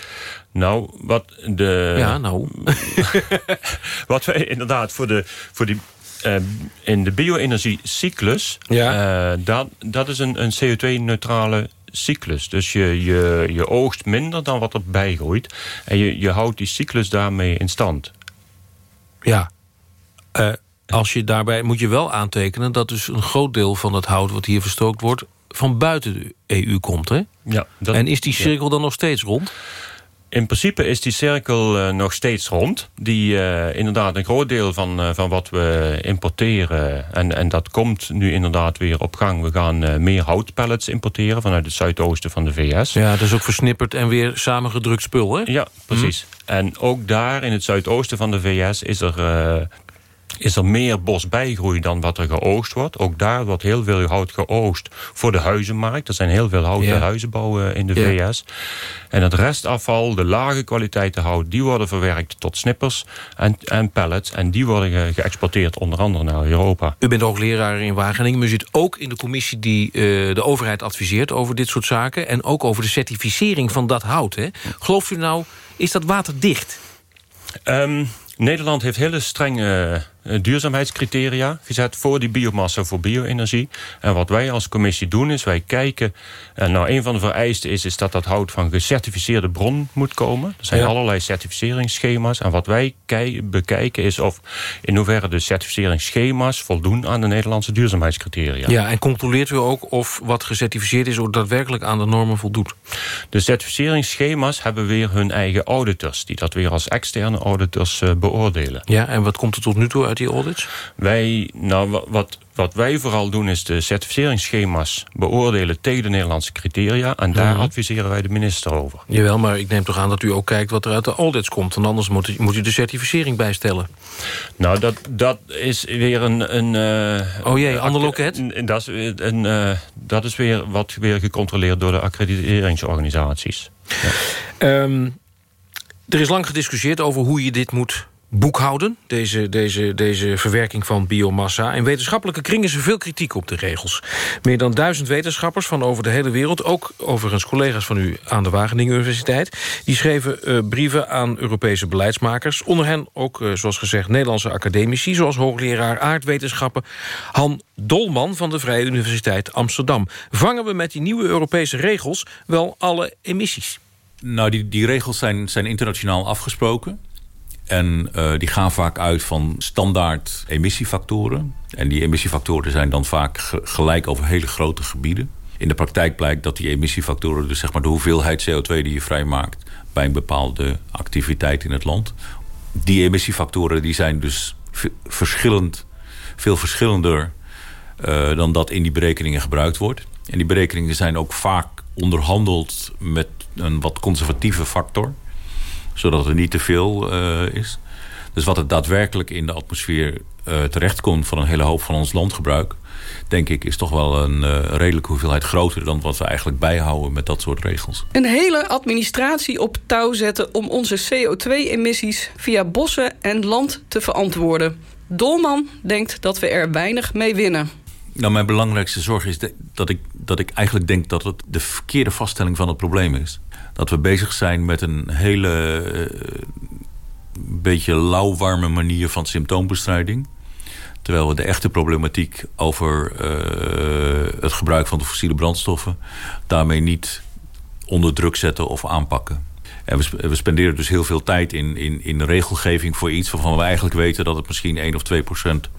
[SPEAKER 24] Nou, wat de...
[SPEAKER 11] Ja, nou.
[SPEAKER 24] wat wij inderdaad voor de... Voor die, eh, in de bio-energiecyclus... eh, dat, dat is een, een CO2-neutrale cyclus. Dus je, je, je oogst minder dan wat er bijgroeit. En je, je houdt die cyclus daarmee in stand.
[SPEAKER 11] Ja. Eh, als je daarbij moet je wel aantekenen dat dus een groot deel van het hout wat hier verstookt wordt van buiten de EU komt, hè?
[SPEAKER 24] Ja, dat-
[SPEAKER 11] en is die
[SPEAKER 24] ja.
[SPEAKER 11] cirkel dan nog steeds rond?
[SPEAKER 24] In principe is die cirkel eh, nog steeds rond. Die eh, inderdaad een groot deel van, eh, van wat we importeren... En, en dat komt nu inderdaad weer op gang. We gaan meer houtpellets importeren vanuit het zuidoosten van de VS.
[SPEAKER 11] Ja, dat is ook versnipperd en weer samengedrukt spul, hè?
[SPEAKER 24] Ja, precies. En ook daar in het zuidoosten van de VS is er, is er meer bosbijgroei dan wat er geoogst wordt. Ook daar wordt heel veel hout geoogst voor de huizenmarkt. Er zijn heel veel houten huizenbouwen in de. VS. En het restafval, de lage kwaliteiten hout... die worden verwerkt tot snippers en, en pellets. En die worden ge- geëxporteerd onder andere naar Europa.
[SPEAKER 11] U bent ook leraar in Wageningen. maar U zit ook in de commissie die eh, de overheid adviseert over dit soort zaken. En ook over de certificering van dat hout. Hè? Gelooft u nou, is dat waterdicht?
[SPEAKER 24] Ehm, Nederland heeft hele strenge eh, duurzaamheidscriteria gezet voor die biomassa, voor bio-energie. En wat wij als commissie doen is, wij kijken... En nou, een van de vereisten is, is dat dat hout van gecertificeerde bron moet komen. Er zijn
[SPEAKER 11] Ja.
[SPEAKER 24] allerlei certificeringsschema's. En wat wij bekijken is of in hoeverre de certificeringsschema's voldoen aan de Nederlandse duurzaamheidscriteria.
[SPEAKER 11] Ja. en controleert u ook of wat gecertificeerd is... ook daadwerkelijk aan de normen voldoet?
[SPEAKER 24] De certificeringsschema's hebben weer hun eigen auditors... die dat weer als externe auditors eh, beoordelen.
[SPEAKER 11] Ja, en wat komt er tot nu toe uit die audits?
[SPEAKER 24] Wij, nou, wa- wat, wat wij vooral doen is de certificeringsschema's beoordelen tegen de Nederlandse criteria. En daar
[SPEAKER 11] Mhm.
[SPEAKER 24] adviseren wij de minister over.
[SPEAKER 11] Jawel, maar ik neem toch aan dat u ook kijkt wat er uit de audits komt. Want anders moet u, moet u de certificering bijstellen.
[SPEAKER 24] Nou, dat, dat is weer een... een eh,
[SPEAKER 11] Oh jee, ander loket?
[SPEAKER 24] Dat is, weer een, eh, dat is weer wat weer gecontroleerd door de accrediteringsorganisaties.
[SPEAKER 11] Ehm, er is lang gediscussieerd over hoe je dit moet boekhouden. Deze, deze, deze verwerking van biomassa. In wetenschappelijke kringen is er veel kritiek op de regels. Meer dan duizend wetenschappers van over de hele wereld... ook overigens collega's van u aan de Wageningen Universiteit... die schreven eh, brieven aan Europese beleidsmakers. Onder hen ook, eh, zoals gezegd, Nederlandse academici... zoals hoogleraar aardwetenschappen Han Dolman van de Vrije Universiteit Amsterdam. Vangen we met die nieuwe Europese regels wel alle emissies?
[SPEAKER 25] Nou, die, die regels zijn, zijn internationaal afgesproken. En eh, die gaan vaak uit van standaard emissiefactoren. En die emissiefactoren zijn dan vaak ge- gelijk over hele grote gebieden. In de praktijk blijkt dat die emissiefactoren, dus zeg maar de hoeveelheid CO2 die je vrijmaakt bij een bepaalde activiteit in het land, die emissiefactoren die zijn dus verschillend, veel verschillender eh, dan dat in die berekeningen gebruikt wordt. En die berekeningen zijn ook vaak onderhandeld met een wat conservatieve factor zodat er niet te veel eh, is. Dus wat het daadwerkelijk in de atmosfeer uh, terechtkomt van een hele hoop van ons landgebruik... denk ik, is toch wel een uh, redelijke hoeveelheid groter... dan wat we eigenlijk bijhouden met dat soort regels.
[SPEAKER 22] Een hele administratie op touw zetten... om onze CO2-emissies via bossen en land te verantwoorden. Dolman denkt dat we er weinig mee winnen.
[SPEAKER 25] Nou, mijn belangrijkste zorg is dat ik, dat ik eigenlijk denk... dat het de verkeerde vaststelling van het probleem is. Dat we bezig zijn met een hele... Uh, beetje lauwwarme manier van symptoombestrijding. Terwijl we de echte problematiek over uh, het gebruik van de fossiele brandstoffen... daarmee niet onder druk zetten of aanpakken. En we, we spenderen dus heel veel tijd in, in, in regelgeving voor iets... waarvan we eigenlijk weten dat het misschien 1 of 2 procent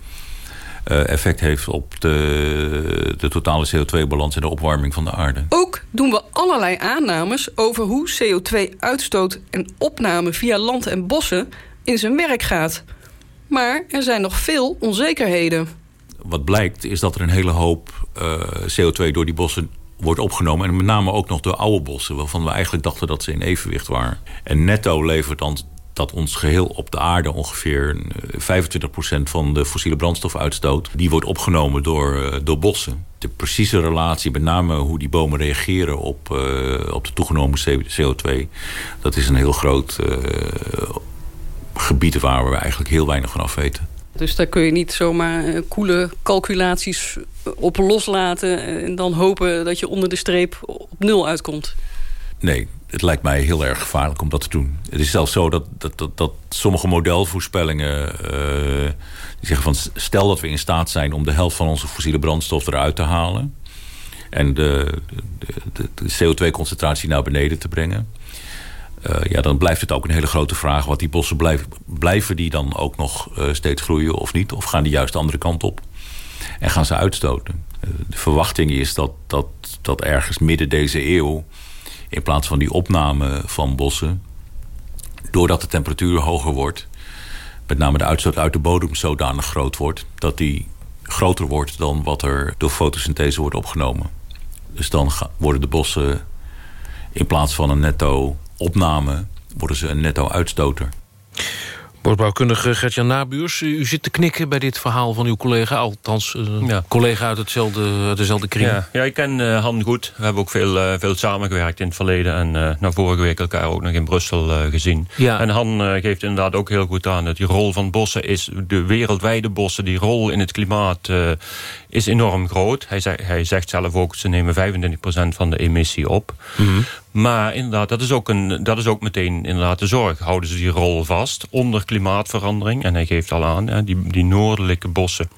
[SPEAKER 25] effect heeft op de, de totale CO2-balans en de opwarming van de aarde.
[SPEAKER 22] Ook doen we allerlei aannames over hoe CO2-uitstoot en opname via land en bossen in zijn werk gaat. Maar er zijn nog veel onzekerheden.
[SPEAKER 25] Wat blijkt is dat er een hele hoop uh, CO2 door die bossen wordt opgenomen. En met name ook nog door oude bossen, waarvan we eigenlijk dachten dat ze in evenwicht waren. En netto levert dan dat ons geheel op de aarde ongeveer 25% van de fossiele brandstofuitstoot... die wordt opgenomen door, door bossen. De precieze relatie, met name hoe die bomen reageren op, uh, op de toegenomen CO2... dat is een heel groot uh, gebied waar we eigenlijk heel weinig van af weten.
[SPEAKER 22] Dus daar kun je niet zomaar koele calculaties op loslaten... en dan hopen dat je onder de streep op nul uitkomt.
[SPEAKER 25] Nee, het lijkt mij heel erg gevaarlijk om dat te doen. Het is zelfs zo dat, dat, dat, dat sommige modelvoorspellingen uh, die zeggen van... stel dat we in staat zijn om de helft van onze fossiele brandstof eruit te halen... en de, de, de, de CO2-concentratie naar beneden te brengen... Uh, ja, dan blijft het ook een hele grote vraag... wat die bossen blijven, blijven die dan ook nog uh, steeds groeien of niet? Of gaan die juist de andere kant op? En gaan ze uitstoten? de verwachting is dat, dat, dat ergens midden deze eeuw in plaats van die opname van bossen... doordat de temperatuur hoger wordt... met name de uitstoot uit de bodem zodanig groot wordt... dat die groter wordt dan wat er door fotosynthese wordt opgenomen. Dus dan worden de bossen in plaats van een netto opname... worden ze een netto uitstoter.
[SPEAKER 11] Bosbouwkundige Gertjan Nabuurs, u zit te knikken bij dit verhaal van uw collega. Althans, een ja. collega uit hetzelfde, uit dezelfde kring.
[SPEAKER 24] Ja, ja ik ken uh, Han goed. We hebben ook veel, uh, veel samengewerkt in het verleden. En uh, na vorige week elkaar ook nog in Brussel gezien. Ja. En Han geeft inderdaad ook heel goed aan dat die rol van bossen is... de wereldwijde bossen, die rol in het klimaat is enorm groot. Hij, zei, hij zegt zelf ook, ze nemen 25% van de emissie op. Mm -hmm. Maar inderdaad, dat is, ook een, dat is ook meteen inderdaad de zorg. Houden ze die rol vast onder klimaatverandering? En hij geeft al aan, hè, die, die noordelijke bossen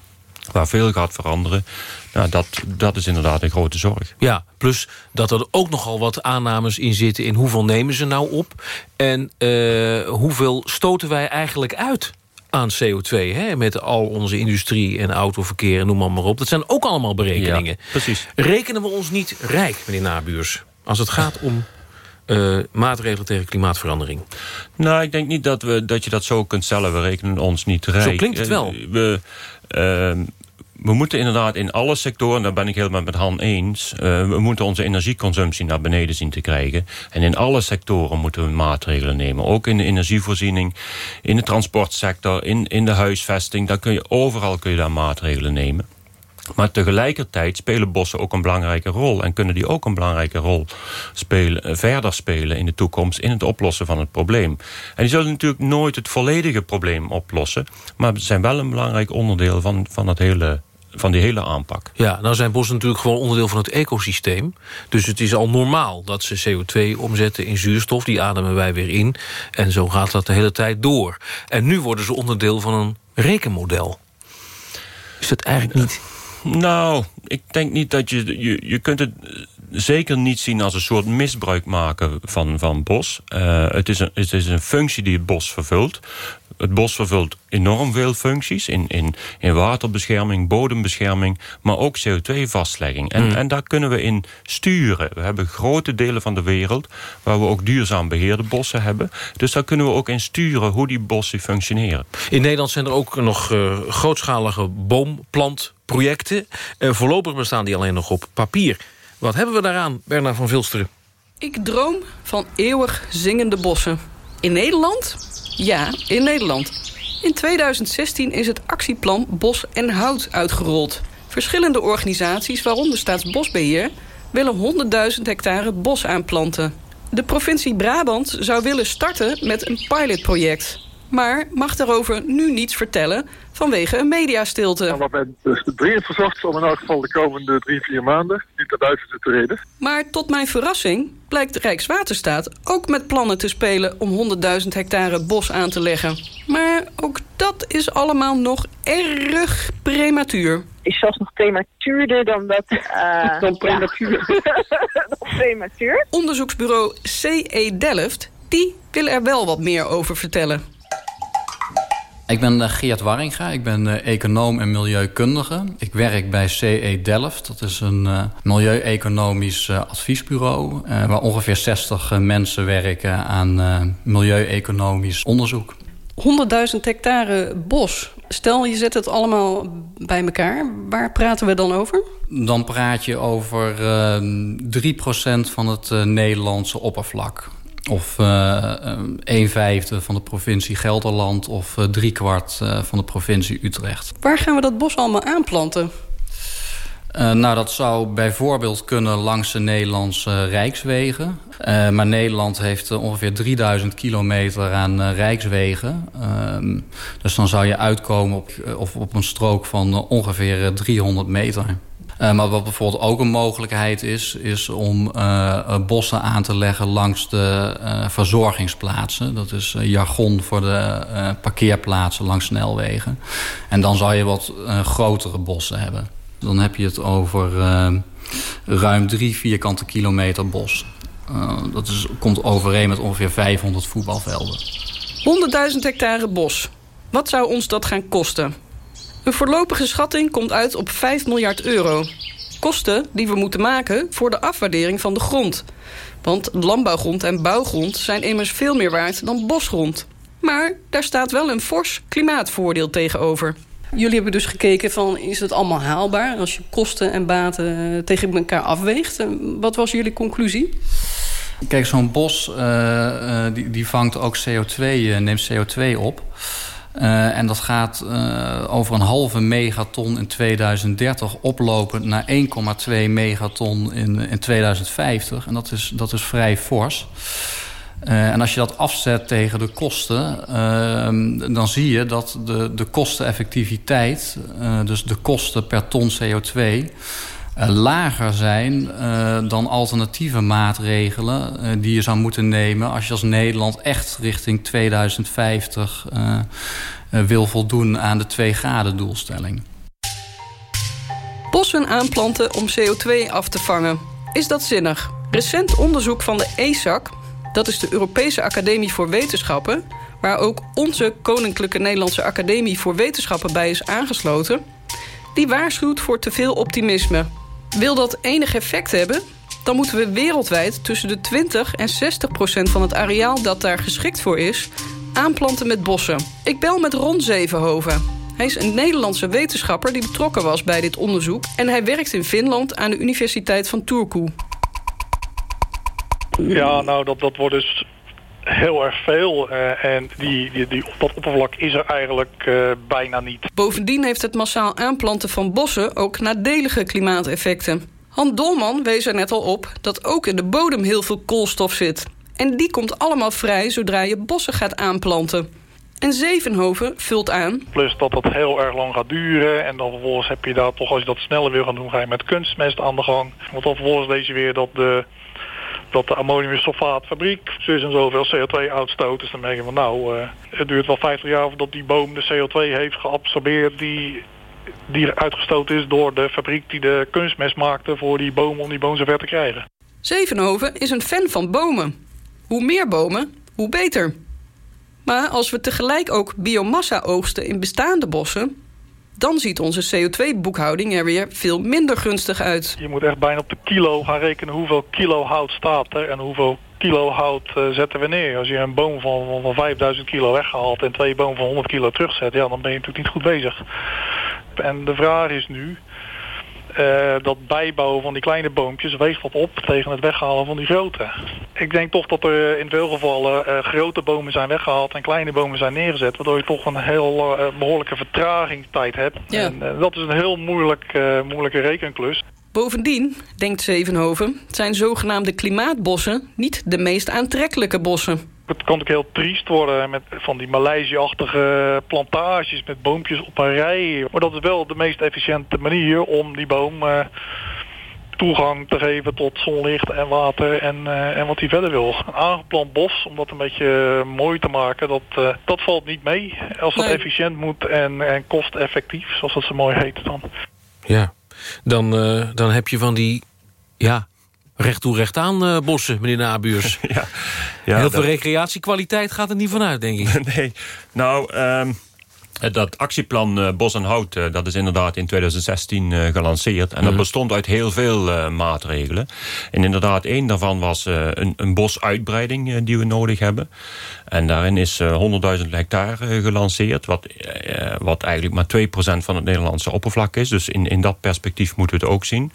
[SPEAKER 24] waar veel gaat veranderen. Nou, dat, dat is inderdaad een grote zorg.
[SPEAKER 11] Ja, plus dat er ook nogal wat aannames in zitten... in hoeveel nemen ze nou op... en uh, hoeveel stoten wij eigenlijk uit aan CO2... Hè, met al onze industrie en autoverkeer en noem maar, maar op. Dat zijn ook allemaal berekeningen.
[SPEAKER 24] Ja, precies.
[SPEAKER 11] Rekenen we ons niet rijk, meneer Nabuurs? Als het gaat om uh, maatregelen tegen klimaatverandering.
[SPEAKER 24] Nou, ik denk niet dat, we, dat je dat zo kunt stellen. We rekenen ons niet rijk.
[SPEAKER 11] Zo klinkt het wel.
[SPEAKER 24] We, uh, we moeten inderdaad in alle sectoren, daar ben ik helemaal met Han eens... Uh, we moeten onze energieconsumptie naar beneden zien te krijgen. En in alle sectoren moeten we maatregelen nemen. Ook in de energievoorziening, in de transportsector, in, in de huisvesting. Daar kun je, overal kun je daar maatregelen nemen. Maar tegelijkertijd spelen bossen ook een belangrijke rol... en kunnen die ook een belangrijke rol spelen, verder spelen in de toekomst... in het oplossen van het probleem. En die zullen natuurlijk nooit het volledige probleem oplossen... maar zijn wel een belangrijk onderdeel van, van, het hele, van die hele aanpak.
[SPEAKER 11] Ja, nou zijn bossen natuurlijk gewoon onderdeel van het ecosysteem. Dus het is al normaal dat ze CO2 omzetten in zuurstof. Die ademen wij weer in. En zo gaat dat de hele tijd door. En nu worden ze onderdeel van een rekenmodel. Is dat eigenlijk niet...
[SPEAKER 24] Nou, ik denk niet dat je, je... Je kunt het zeker niet zien als een soort misbruik maken van, van bos. Uh, het, is een, het is een functie die het bos vervult. Het bos vervult enorm veel functies. In, in, in waterbescherming, bodembescherming, maar ook CO2-vastlegging. En, mm. en daar kunnen we in sturen. We hebben grote delen van de wereld... waar we ook duurzaam beheerde bossen hebben. Dus daar kunnen we ook in sturen hoe die bossen functioneren.
[SPEAKER 11] In Nederland zijn er ook nog uh, grootschalige boomplantprojecten. Uh, voorlopig bestaan die alleen nog op papier. Wat hebben we daaraan, Bernard van Vilsteren?
[SPEAKER 22] Ik droom van eeuwig zingende bossen. In Nederland? Ja, in Nederland. In 2016 is het actieplan Bos en Hout uitgerold. Verschillende organisaties, waaronder Staatsbosbeheer... willen 100.000 hectare bos aanplanten. De provincie Brabant zou willen starten met een pilotproject maar mag daarover nu niets vertellen vanwege een mediastilte.
[SPEAKER 26] Wat mij dus dringend verzocht om in elk geval de komende drie, vier maanden niet naar buiten te treden.
[SPEAKER 22] Maar tot mijn verrassing blijkt Rijkswaterstaat ook met plannen te spelen om 100.000 hectare bos aan te leggen. Maar ook dat is allemaal nog erg prematuur.
[SPEAKER 27] Is zelfs nog prematuurder dan dat... Uh,
[SPEAKER 22] dan prematuur.
[SPEAKER 27] dan prematuur.
[SPEAKER 22] Onderzoeksbureau CE Delft, die wil er wel wat meer over vertellen.
[SPEAKER 28] Ik ben uh, Geert Warringa, ik ben uh, econoom en milieukundige. Ik werk bij CE Delft, dat is een uh, milieu-economisch adviesbureau... waar ongeveer 60 mensen werken aan milieu-economisch onderzoek.
[SPEAKER 22] 100.000 hectare bos. Stel, je zet het allemaal bij elkaar. Waar praten we dan over?
[SPEAKER 28] Dan praat je over 3% van het Nederlandse oppervlak. Of uh, een vijfde van de provincie Gelderland... of uh, driekwart van de provincie Utrecht.
[SPEAKER 22] Waar gaan we dat bos allemaal aanplanten?
[SPEAKER 28] Nou, dat zou bijvoorbeeld kunnen langs de Nederlandse rijkswegen. maar Nederland heeft ongeveer 3000 kilometer aan rijkswegen. Ehm, dus dan zou je uitkomen op, op, op een strook van ongeveer 300 meter. Maar wat bijvoorbeeld ook een mogelijkheid is... is om bossen aan te leggen langs de verzorgingsplaatsen. Dat is jargon voor de parkeerplaatsen langs snelwegen. En dan zou je wat grotere bossen hebben. Dan heb je het over ruim drie vierkante kilometer bos. dat is, komt overeen met ongeveer 500 voetbalvelden.
[SPEAKER 22] 100.000 hectare bos. Wat zou ons dat gaan kosten? Een voorlopige schatting komt uit op 5 miljard euro. Kosten die we moeten maken voor de afwaardering van de grond. Want landbouwgrond en bouwgrond zijn immers veel meer waard dan bosgrond. Maar daar staat wel een fors klimaatvoordeel tegenover. Jullie hebben dus gekeken van, is het allemaal haalbaar... als je kosten en baten tegen elkaar afweegt? Wat was jullie conclusie?
[SPEAKER 28] Kijk, zo'n bos uh, die, die vangt ook CO2, uh, neemt CO2 op... En dat gaat over een halve megaton in 2030 oplopend naar 1,2 megaton in, in 2050. En dat is, dat is vrij fors. Uh, en als je dat afzet tegen de kosten, dan zie je dat de, de kosteneffectiviteit, dus de kosten per ton CO2 uh, lager zijn dan alternatieve maatregelen die je zou moeten nemen als je als Nederland echt richting 2050 wil voldoen aan de 2 graden doelstelling.
[SPEAKER 22] Bossen aanplanten om CO2 af te vangen. Is dat zinnig? Recent onderzoek van de ESAC, dat is de Europese Academie voor Wetenschappen, waar ook onze Koninklijke Nederlandse Academie voor Wetenschappen bij is aangesloten, die waarschuwt voor te veel optimisme. Wil dat enig effect hebben, dan moeten we wereldwijd tussen de 20 en 60 procent van het areaal dat daar geschikt voor is, aanplanten met bossen. Ik bel met Ron Zevenhoven. Hij is een Nederlandse wetenschapper die betrokken was bij dit onderzoek en hij werkt in Finland aan de Universiteit van Turku.
[SPEAKER 26] Ja, nou, dat, dat wordt dus heel erg veel. Uh, en die, die, die, dat oppervlak is er eigenlijk uh, bijna niet.
[SPEAKER 22] Bovendien heeft het massaal aanplanten van bossen ook nadelige klimaateffecten. Han Dolman wees er net al op dat ook in de bodem heel veel koolstof zit. En die komt allemaal vrij zodra je bossen gaat aanplanten. En Zevenhoven vult aan.
[SPEAKER 26] Plus dat het heel erg lang gaat duren. En dan vervolgens heb je daar toch, als je dat sneller wil gaan doen, ga je met kunstmest aan de gang. Want dan vervolgens lees je weer dat de dat de ammoniumsulfaatfabriek zus en zoveel CO2 uitstoot. Dus dan denk je van nou, uh, het duurt wel 50 jaar voordat die boom de CO2 heeft geabsorbeerd die, die uitgestoten is door de fabriek die de kunstmest maakte voor die boom om die boom zover te krijgen.
[SPEAKER 22] Zevenhoven is een fan van bomen. Hoe meer bomen, hoe beter. Maar als we tegelijk ook biomassa oogsten in bestaande bossen dan ziet onze CO2-boekhouding er weer veel minder gunstig uit.
[SPEAKER 26] Je moet echt bijna op de kilo gaan rekenen hoeveel kilo hout staat er en hoeveel kilo hout uh, zetten we neer. Als je een boom van, van 5000 kilo weggehaald en twee bomen van 100 kilo terugzet, ja, dan ben je natuurlijk niet goed bezig. En de vraag is nu, eh, dat bijbouwen van die kleine boompjes weegt wat op tegen het weghalen van die grote. Ik denk toch dat er in veel gevallen eh, grote bomen zijn weggehaald en kleine bomen zijn neergezet. Waardoor je toch een heel eh, behoorlijke vertragingstijd hebt.
[SPEAKER 22] Ja.
[SPEAKER 26] En eh, dat is een heel moeilijk, eh, moeilijke rekenklus.
[SPEAKER 22] Bovendien, denkt Zevenhoven, zijn zogenaamde klimaatbossen niet de meest aantrekkelijke bossen.
[SPEAKER 26] Het kan ook heel triest worden met van die Maleisië-achtige plantages met boompjes op een rij. Maar dat is wel de meest efficiënte manier om die boom eh, toegang te geven tot zonlicht en water en, eh, en wat hij verder wil. Een aangeplant bos, om dat een beetje eh, mooi te maken, dat, eh, dat valt niet mee. Als dat
[SPEAKER 11] Nee.
[SPEAKER 26] efficiënt moet en, en kosteffectief, zoals dat zo mooi heet dan.
[SPEAKER 11] Ja, dan, eh, dan heb je van die... Ja, recht toe recht aan eh, bossen, meneer Nabuurs.
[SPEAKER 24] ja,
[SPEAKER 11] Heel
[SPEAKER 24] dat-
[SPEAKER 11] veel recreatiekwaliteit gaat er niet vanuit, denk ik.
[SPEAKER 24] nee, nou, ehm, dat actieplan eh, Bos en Hout, eh, dat is inderdaad in 2016 eh, gelanceerd. En dat
[SPEAKER 11] Mhm.
[SPEAKER 24] bestond uit heel veel eh, maatregelen. En inderdaad, één daarvan was eh, een, een bosuitbreiding eh, die we nodig hebben. En daarin is eh, 100.000 hectare eh, gelanceerd, wat, eh, wat eigenlijk maar 2% van het Nederlandse oppervlak is. Dus in, in dat perspectief moeten we het ook zien.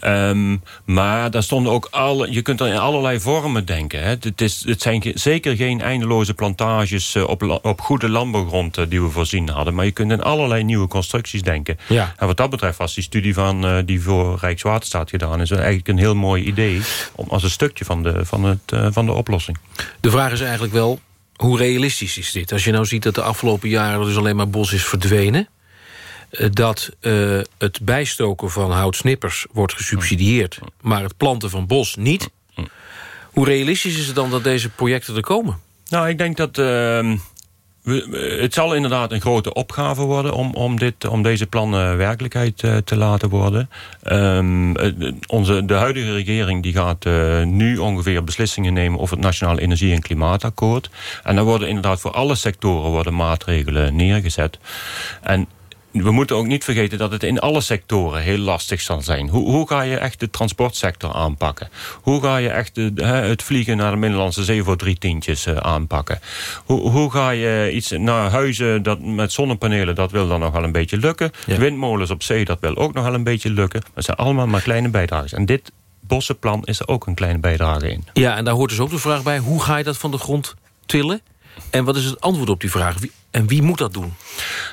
[SPEAKER 24] Ehm, maar daar stonden ook alle, je kunt er in allerlei vormen denken. Hè. Het, is, het zijn zeker geen eindeloze plantages eh, op, op goede landbouwgrond eh, die we voorzien hadden. Maar je kunt in allerlei nieuwe constructies denken.
[SPEAKER 11] Ja.
[SPEAKER 24] En wat dat betreft was die studie van, eh, die voor Rijkswaterstaat gedaan is eigenlijk een heel mooi idee. Om, als een stukje van de, van, het, eh, van de oplossing.
[SPEAKER 11] De vraag is eigenlijk wel, hoe realistisch is dit? Als je nou ziet dat de afgelopen jaren dus alleen maar bos is verdwenen... eh, dat het bijstoken van houtsnippers wordt gesubsidieerd... maar het planten van bos niet... hoe realistisch is het dan dat deze projecten er komen?
[SPEAKER 24] Nou, ik denk dat... ehm, het zal inderdaad een grote opgave worden om, om, dit, om deze plannen werkelijkheid eh, te laten worden. Ehm, eh, onze, de huidige regering die gaat eh, nu ongeveer beslissingen nemen over het Nationaal Energie- en Klimaatakkoord. En daar worden inderdaad voor alle sectoren worden maatregelen neergezet. En we moeten ook niet vergeten dat het in alle sectoren heel lastig zal zijn. Hoe, hoe ga je echt de transportsector aanpakken? Hoe ga je echt de, het vliegen naar de Middellandse Zee voor drie tientjes eh, aanpakken? Hoe, hoe ga je iets naar huizen dat, met zonnepanelen, dat wil dan nog wel een beetje lukken. Windmolens op zee, dat wil ook nog wel een beetje lukken. Dat zijn allemaal maar kleine bijdrages. En dit bossenplan is er ook een kleine bijdrage in.
[SPEAKER 11] Ja, en daar hoort dus ook de vraag bij... hoe ga je dat van de grond tillen? En wat is het antwoord op die vraag? Wie, en wie moet dat doen?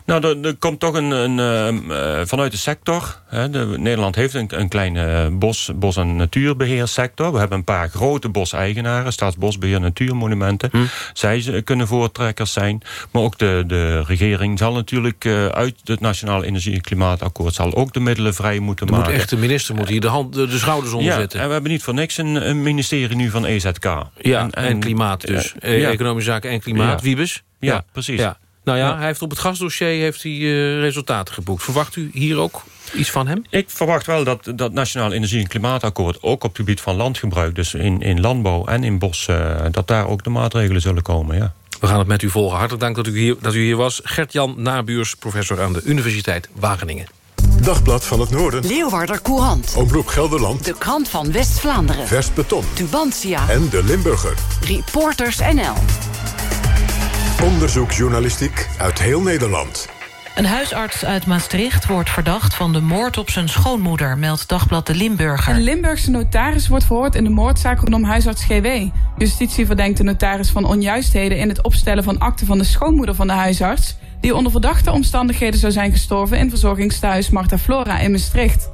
[SPEAKER 24] Nou, er, er komt toch een, een eh, eh, vanuit de sector. Hè, de, Nederland heeft een, een kleine bos, bos- en natuurbeheersector. We hebben een paar grote boseigenaren, Staatsbosbeheer, Natuurmonumenten. Zij ze- kunnen voortrekkers zijn. Maar ook de, de regering zal natuurlijk eh, uit het Nationaal Energie- en Klimaatakkoord... zal ook de middelen vrij moeten
[SPEAKER 11] Er moet
[SPEAKER 24] maken.
[SPEAKER 11] echt de minister moet hier de, hand, de, de schouders onder
[SPEAKER 24] ja,
[SPEAKER 11] zetten.
[SPEAKER 24] en we hebben niet voor niks een, een ministerie nu van EZK.
[SPEAKER 11] Ja, en, klimaat dus.
[SPEAKER 24] eh,
[SPEAKER 11] Eh,
[SPEAKER 24] ja.
[SPEAKER 11] Economische zaken en klimaat.
[SPEAKER 24] Ja.
[SPEAKER 11] Wiebes?
[SPEAKER 24] Ja, precies.
[SPEAKER 11] Ja. Nou ja,
[SPEAKER 24] Ja.
[SPEAKER 11] hij heeft op het gasdossier heeft hij, eh, resultaten geboekt. Verwacht u hier ook iets van hem?
[SPEAKER 24] Ik verwacht wel dat dat Nationaal Energie- en Klimaatakkoord... ook op het gebied van landgebruik, dus in, in landbouw en in bos... eh, dat daar ook de maatregelen zullen komen, ja.
[SPEAKER 11] We gaan het met u volgen. Hartelijk dank dat u hier, dat u hier was. Gert-Jan Nabuurs, professor aan de Universiteit Wageningen.
[SPEAKER 10] Dagblad van het Noorden.
[SPEAKER 12] Leeuwarder Courant.
[SPEAKER 10] Omroep Gelderland.
[SPEAKER 12] De krant van West-Vlaanderen.
[SPEAKER 10] Vers beton.
[SPEAKER 12] Tubantia.
[SPEAKER 10] En de Limburger.
[SPEAKER 12] Reporters NL.
[SPEAKER 10] Onderzoeksjournalistiek uit heel Nederland.
[SPEAKER 29] Een huisarts uit Maastricht wordt verdacht van de moord op zijn schoonmoeder, meldt Dagblad de Limburger.
[SPEAKER 30] Een Limburgse notaris wordt verhoord in de moordzaak rondom huisarts GW. Justitie verdenkt de notaris van onjuistheden in het opstellen van akten van de schoonmoeder van de huisarts, die onder verdachte omstandigheden zou zijn gestorven in verzorgingstehuis Marta Flora in Maastricht.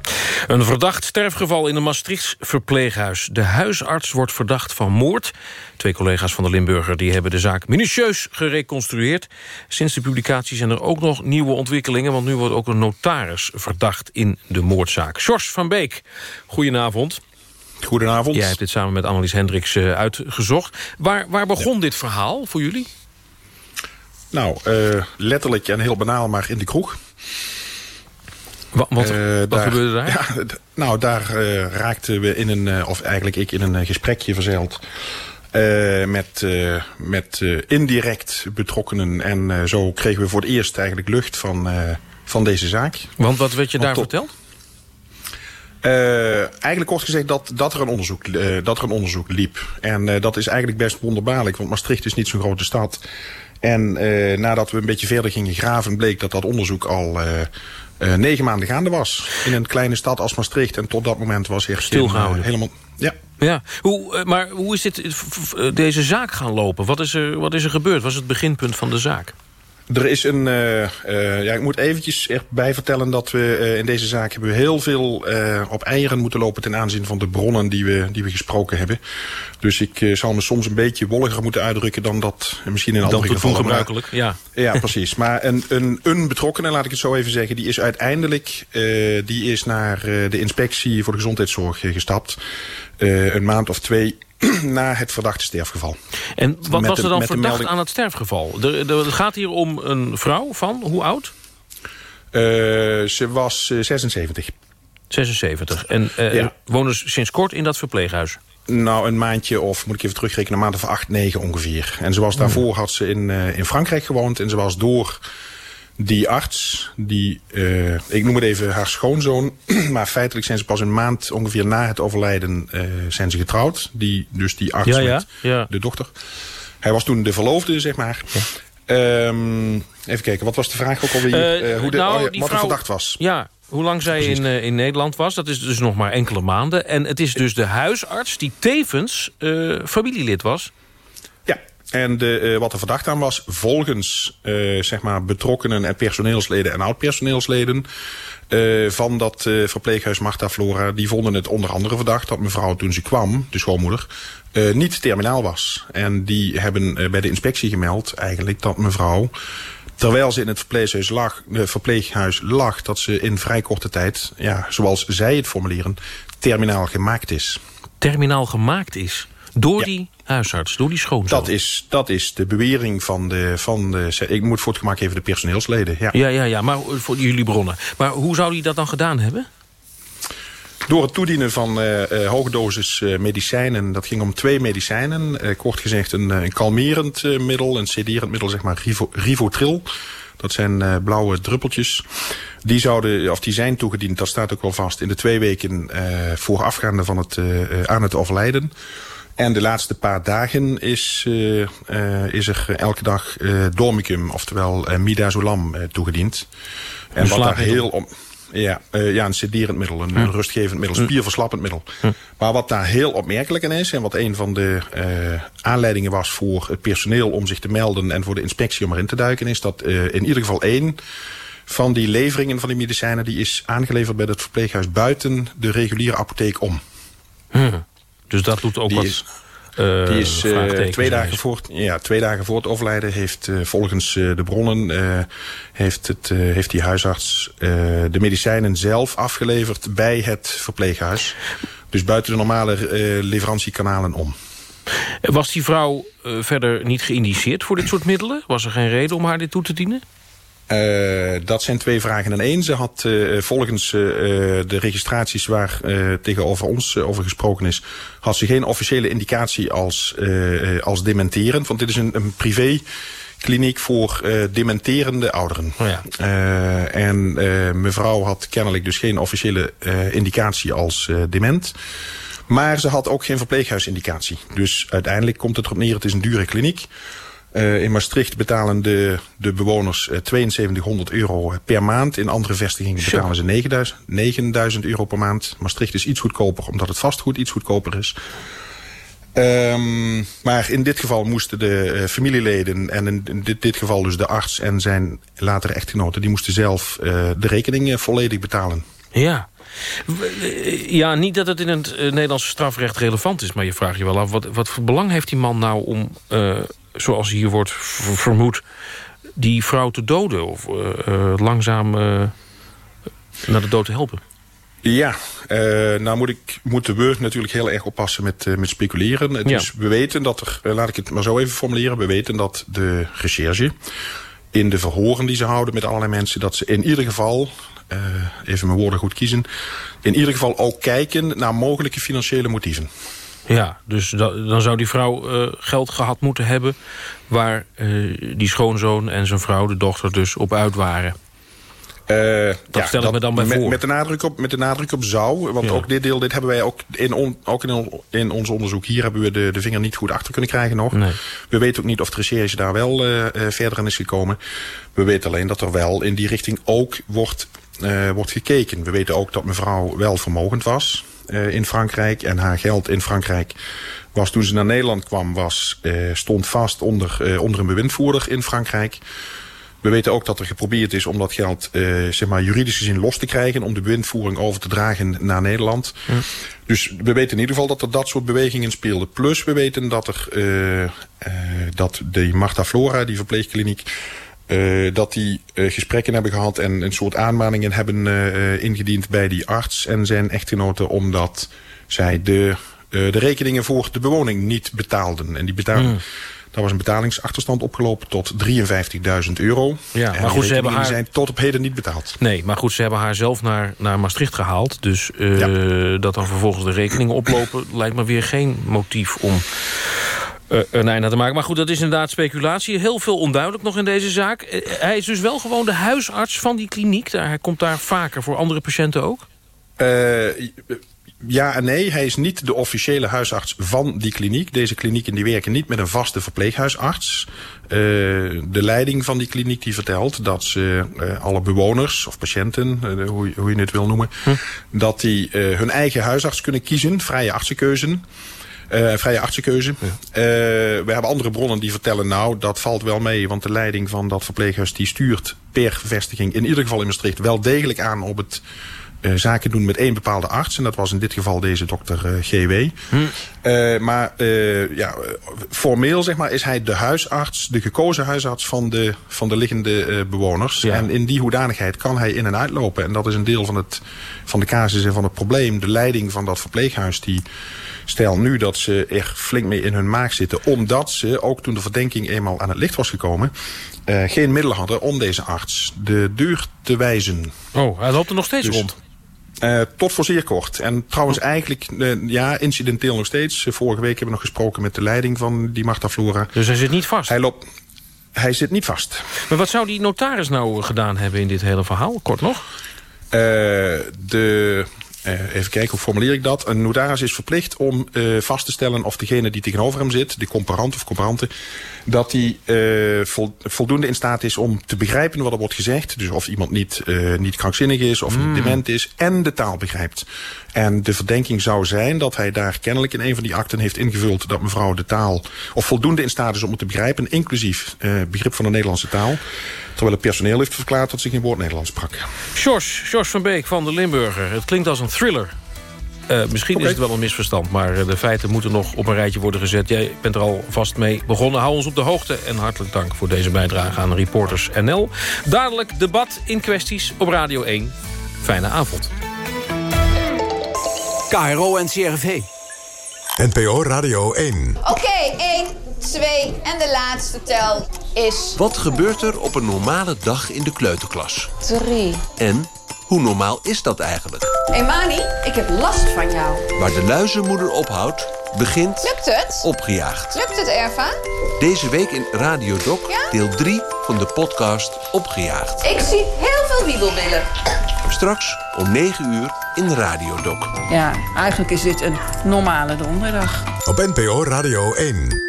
[SPEAKER 11] Een verdacht sterfgeval in een Maastrichts verpleeghuis. De huisarts wordt verdacht van moord. Twee collega's van de Limburger die hebben de zaak minutieus gereconstrueerd. Sinds de publicatie zijn er ook nog nieuwe ontwikkelingen... want nu wordt ook een notaris verdacht in de moordzaak. Sjors van Beek, goedenavond.
[SPEAKER 31] Goedenavond.
[SPEAKER 11] Jij hebt dit samen met Annelies Hendricks eh, uitgezocht. Waar, waar begon dit verhaal voor jullie?
[SPEAKER 31] Nou, eh, letterlijk en heel banaal, maar in de kroeg.
[SPEAKER 11] Wat, wat,
[SPEAKER 31] Eh,
[SPEAKER 11] wat gebeurde daar?
[SPEAKER 31] Ja, nou, daar eh, raakten we in een, of eigenlijk ik in een gesprekje verzeild. eh, met met indirect betrokkenen. En zo kregen we voor het eerst eigenlijk lucht van, van deze zaak.
[SPEAKER 11] Want wat werd je
[SPEAKER 31] Want
[SPEAKER 11] daar
[SPEAKER 31] tot-
[SPEAKER 11] verteld?
[SPEAKER 31] Eigenlijk kort gezegd dat, dat, er een onderzoek, dat er een onderzoek liep. En dat is eigenlijk best wonderbaarlijk, want Maastricht is niet zo'n grote stad. En eh, nadat we een beetje verder gingen graven, bleek dat dat onderzoek al eh, eh, negen maanden gaande was. In een kleine stad als Maastricht. En tot dat moment was echt
[SPEAKER 11] Stilgehouden.
[SPEAKER 31] helemaal... Ja.
[SPEAKER 11] Ja, hoe, maar hoe is dit, deze zaak gaan lopen? Wat is, er, wat is er gebeurd? Wat is het beginpunt van de zaak?
[SPEAKER 31] Er is een, eh, eh, ja, ik moet eventjes erbij vertellen dat we eh, in deze zaak hebben we heel veel op eieren moeten lopen ten aanzien van de bronnen die we, die we gesproken hebben. Dus ik zal me soms een beetje wolliger moeten uitdrukken dan dat misschien in andere gevallen. maar-
[SPEAKER 11] gebruikelijk, ja.
[SPEAKER 31] Ja, precies. Maar een, een, een betrokkenen, laat ik het zo even zeggen, die is uiteindelijk die is naar de inspectie voor de gezondheidszorg gestapt. Een maand of twee na het verdachte sterfgeval.
[SPEAKER 11] En wat
[SPEAKER 31] Met
[SPEAKER 11] was er dan
[SPEAKER 31] de
[SPEAKER 11] verdacht
[SPEAKER 31] melding-
[SPEAKER 11] aan het sterfgeval? Er, er- het gaat hier om een vrouw van, hoe oud?
[SPEAKER 31] Eh, ze was eh, 76.
[SPEAKER 11] 76. En
[SPEAKER 31] Ja.
[SPEAKER 11] wonen ze sinds kort in dat verpleeghuis?
[SPEAKER 31] Nou, een maandje of, moet ik even terugrekenen, een maand of acht, negen ongeveer. En zoals
[SPEAKER 11] Hmm.
[SPEAKER 31] daarvoor had ze in, in Frankrijk gewoond. En ze was door die arts, die, eh, ik noem het even haar schoonzoon. maar feitelijk zijn ze pas een maand ongeveer na het overlijden eh, zijn ze getrouwd. Die, dus die arts
[SPEAKER 11] Ja,
[SPEAKER 31] met
[SPEAKER 11] ja.
[SPEAKER 31] de dochter. Hij was toen de verloofde, zeg maar. Ehm, even kijken, wat was de vraag ook alweer?
[SPEAKER 11] Eh,
[SPEAKER 31] hoe de,
[SPEAKER 11] nou,
[SPEAKER 31] oh
[SPEAKER 11] die
[SPEAKER 31] wat er verdacht was.
[SPEAKER 11] Ja, hoe lang zij in, in Nederland was. Dat is dus nog maar enkele maanden. En het is dus de huisarts die tevens familielid was.
[SPEAKER 31] En eh, wat er verdacht aan was, volgens eh, zeg maar betrokkenen en personeelsleden en oud-personeelsleden eh, van dat verpleeghuis Marta Flora, die vonden het onder andere verdacht dat mevrouw toen ze kwam, de schoonmoeder, niet terminaal was. En die hebben bij de inspectie gemeld eigenlijk dat mevrouw terwijl ze in het verpleeghuis lag, verpleeghuis lag dat ze in vrij korte tijd, ja, zoals zij het formuleren, terminaal gemaakt is.
[SPEAKER 11] Terminaal gemaakt is. Door die huisarts, door die schoonzoon.
[SPEAKER 31] Dat is, dat is de bewering van de, van de... Ik moet voor het gemak even de personeelsleden. Ja.
[SPEAKER 11] Ja, ja, ja, maar voor jullie bronnen. Maar hoe zou hij dat dan gedaan hebben?
[SPEAKER 31] Door het toedienen van eh, eh, hoge dosis eh, medicijnen. Dat ging om twee medicijnen. Kort gezegd een, een kalmerend middel, een sederend middel, zeg maar Rivo, Rivotril. Dat zijn blauwe druppeltjes. Die, zouden, of die zijn toegediend, dat staat ook wel vast... in de twee weken voorafgaande van het, aan het overlijden. En de laatste paar dagen is, eh, eh, is er elke dag eh dormicum, oftewel midazolam, toegediend. En
[SPEAKER 11] Een
[SPEAKER 31] wat daar heel om, ja, ja, een sederend middel, een, een rustgevend middel, spierverslappend middel. Maar wat daar heel opmerkelijk aan is... en wat een van de aanleidingen was voor het personeel om zich te melden... en voor de inspectie om erin te duiken... is dat in ieder geval één van die leveringen van die medicijnen... die is aangeleverd bij het verpleeghuis buiten de reguliere apotheek om.
[SPEAKER 11] Hm. Dus dat doet ook
[SPEAKER 31] Die
[SPEAKER 11] wat...
[SPEAKER 31] is-
[SPEAKER 11] eh,
[SPEAKER 31] Die is eh, twee, dagen voor, ja, twee dagen voor het overlijden heeft eh, volgens eh, de bronnen eh, heeft, het, eh, heeft die huisarts eh, de medicijnen zelf afgeleverd bij het verpleeghuis. Dus buiten de normale eh, leverantiekanalen om.
[SPEAKER 11] Was die vrouw verder niet geïndiceerd voor dit soort middelen? Was er geen reden om haar dit toe te dienen?
[SPEAKER 31] Eh, dat zijn twee vragen in één. Ze had eh, volgens eh, de registraties waar tegenover ons over gesproken is... had ze geen officiële indicatie als, als dementerend. Want dit is een, een privé kliniek voor dementerende ouderen. Eh, en eh, mevrouw had kennelijk dus geen officiële indicatie als dement. Maar ze had ook geen verpleeghuisindicatie. Dus uiteindelijk komt het erop neer, het is een dure kliniek. Eh, in Maastricht betalen de, de bewoners eh, 7200 euro per maand. In andere vestigingen betalen ze 9000, 9000 euro per maand. Maastricht is iets goedkoper, omdat het vastgoed iets goedkoper is. Ehm, maar in dit geval moesten de eh, familieleden... en in, in dit, dit geval dus de arts en zijn latere echtgenoten... die moesten zelf eh, de rekening eh, volledig betalen.
[SPEAKER 11] Ja. Eh, Ja, niet dat het in het eh, Nederlandse strafrecht relevant is... maar je vraagt je wel af, wat, wat voor belang heeft die man nou om... zoals hier wordt vermoed, die vrouw te doden... of eh, eh, langzaam eh, naar de dood te helpen?
[SPEAKER 31] Ja, nou moet ik, moeten we natuurlijk heel erg oppassen met, met speculeren.
[SPEAKER 11] Ja.
[SPEAKER 31] is, we weten dat er, laat ik het maar zo even formuleren... we weten dat de recherche in de verhoren die ze houden met allerlei mensen... dat ze in ieder geval, even mijn woorden goed kiezen... in ieder geval ook kijken naar mogelijke financiële motieven.
[SPEAKER 11] Ja, dus da- dan zou die vrouw eh, geld gehad moeten hebben... waar eh, die schoonzoon en zijn vrouw, de dochter, dus op uit waren.
[SPEAKER 31] Eh,
[SPEAKER 11] Dat stel ik me dan bij
[SPEAKER 31] met,
[SPEAKER 11] voor.
[SPEAKER 31] Met de, nadruk op, met de nadruk op zou. Want
[SPEAKER 11] Ja.
[SPEAKER 31] ook dit deel, dit hebben wij ook in, on- ook in, on- in ons onderzoek. Hier hebben we de, de vinger niet goed achter kunnen krijgen nog. We weten ook niet of de recherche daar wel verder in is gekomen. We weten alleen dat er wel in die richting ook wordt wordt gekeken. We weten ook dat mevrouw wel vermogend was eh, in Frankrijk. En haar geld in Frankrijk was toen ze naar Nederland kwam... Was, eh, stond vast onder, eh, onder een bewindvoerder in Frankrijk. We weten ook dat er geprobeerd is om dat geld eh, zeg maar juridisch gezien los te krijgen... om de bewindvoering over te dragen naar Nederland. Dus we weten in ieder geval dat er dat soort bewegingen speelden. Plus we weten dat, er, eh, eh, dat de Marta Flora, die verpleegkliniek... eh, dat die eh, gesprekken hebben gehad en een soort aanmaningen hebben eh, ingediend bij die arts en zijn echtgenoten... omdat zij de, de rekeningen voor de bewoning niet betaalden. En die betaalden...
[SPEAKER 11] Hmm.
[SPEAKER 31] Daar was een betalingsachterstand opgelopen tot 53.000 euro.
[SPEAKER 11] Ja,
[SPEAKER 31] En
[SPEAKER 11] maar goed, ze hebben haar-
[SPEAKER 31] zijn tot op heden niet betaald.
[SPEAKER 11] Nee, maar goed, ze hebben haar zelf naar, naar Maastricht gehaald. Dus dat dan vervolgens de rekeningen oplopen... lijkt me weer geen motief om eh, een einde aan te maken. Maar goed, dat is inderdaad speculatie. Heel veel onduidelijk nog in deze zaak. Eh, hij is dus wel gewoon de huisarts van die kliniek. Daar, hij komt daar vaker voor andere patiënten ook?
[SPEAKER 31] Eh, ja en nee, hij is niet de officiële huisarts van die kliniek. Deze klinieken die werken niet met een vaste verpleeghuisarts. De leiding van die kliniek die vertelt dat ze alle bewoners of patiënten, hoe, je- hoe je het wil noemen... dat die hun eigen huisarts kunnen kiezen, vrije artsenkeuze. Eh, vrije artsenkeuze. Eh, we hebben andere bronnen die vertellen... nou, dat valt wel mee, want de leiding van dat verpleeghuis... die stuurt per vestiging, in ieder geval in Maastricht... wel degelijk aan op het eh, zaken doen met één bepaalde arts. En dat was in dit geval deze dokter eh, GW. Eh, maar ja, formeel zeg maar, is hij de huisarts, de gekozen huisarts van de, van de liggende bewoners. En in die hoedanigheid kan hij in en uitlopen. En dat is een deel van, het, van de casus en van het probleem. De leiding van dat verpleeghuis die stel nu dat ze er flink mee in hun maag zitten. Omdat ze, ook toen de verdenking eenmaal aan het licht was gekomen... geen middelen hadden om deze arts de deur te wijzen.
[SPEAKER 11] Oh, hij loopt er nog steeds
[SPEAKER 31] Dus-
[SPEAKER 11] rond.
[SPEAKER 31] Eh, tot voor zeer kort. En trouwens eigenlijk, eh, ja, incidenteel nog steeds. Eh, vorige week hebben we nog gesproken met de leiding van die Marta Flora.
[SPEAKER 11] Dus hij zit niet vast?
[SPEAKER 31] Hij, loopt, hij zit niet vast.
[SPEAKER 11] Maar wat zou die notaris nou gedaan hebben in dit hele verhaal? Kort nog?
[SPEAKER 31] Eh, de, eh, even kijken, hoe formuleer ik dat? Een notaris is verplicht om eh, vast te stellen of degene die tegenover hem zit, de comparant of comparante, dat die eh, vol- voldoende in staat is om te begrijpen wat er wordt gezegd. Dus of iemand niet, niet krankzinnig is of niet dement is en de taal begrijpt. En de verdenking zou zijn dat hij daar kennelijk in een van die akten heeft ingevuld dat mevrouw de taal of voldoende in staat is om het te begrijpen, inclusief begrip van de Nederlandse taal. Terwijl het personeel heeft verklaard dat ze geen woord Nederlands sprak.
[SPEAKER 11] Sjors, Sjors van Beek van de Limburger. Het klinkt als een thriller. Eh, misschien is het wel een misverstand, maar eh, de feiten moeten nog op een rijtje worden gezet. Jij bent er al vast mee begonnen. Hou ons op de hoogte en hartelijk dank voor deze bijdrage aan Reporters NL. Dadelijk debat in kwesties op Radio 1. Fijne avond.
[SPEAKER 32] KRO en CRV.
[SPEAKER 10] NPO Radio 1.
[SPEAKER 33] Oké, 1, 2 en de laatste tel is
[SPEAKER 32] Wat gebeurt er op een normale dag in de kleuterklas?
[SPEAKER 33] 3.
[SPEAKER 32] En hoe normaal is dat eigenlijk?
[SPEAKER 33] Hé Mani, ik heb last van jou.
[SPEAKER 32] Waar de luizenmoeder ophoudt, begint
[SPEAKER 33] Lukt het?
[SPEAKER 32] opgejaagd.
[SPEAKER 33] Lukt het, Erva?
[SPEAKER 32] Deze week in Radio Doc,
[SPEAKER 33] Ja?
[SPEAKER 32] deel 3 van de podcast Opgejaagd.
[SPEAKER 33] Ik zie heel veel wiebelwillen.
[SPEAKER 32] Straks om 9 uur in Radio Doc.
[SPEAKER 34] Ja, eigenlijk is dit een normale donderdag.
[SPEAKER 10] Op NPO Radio 1.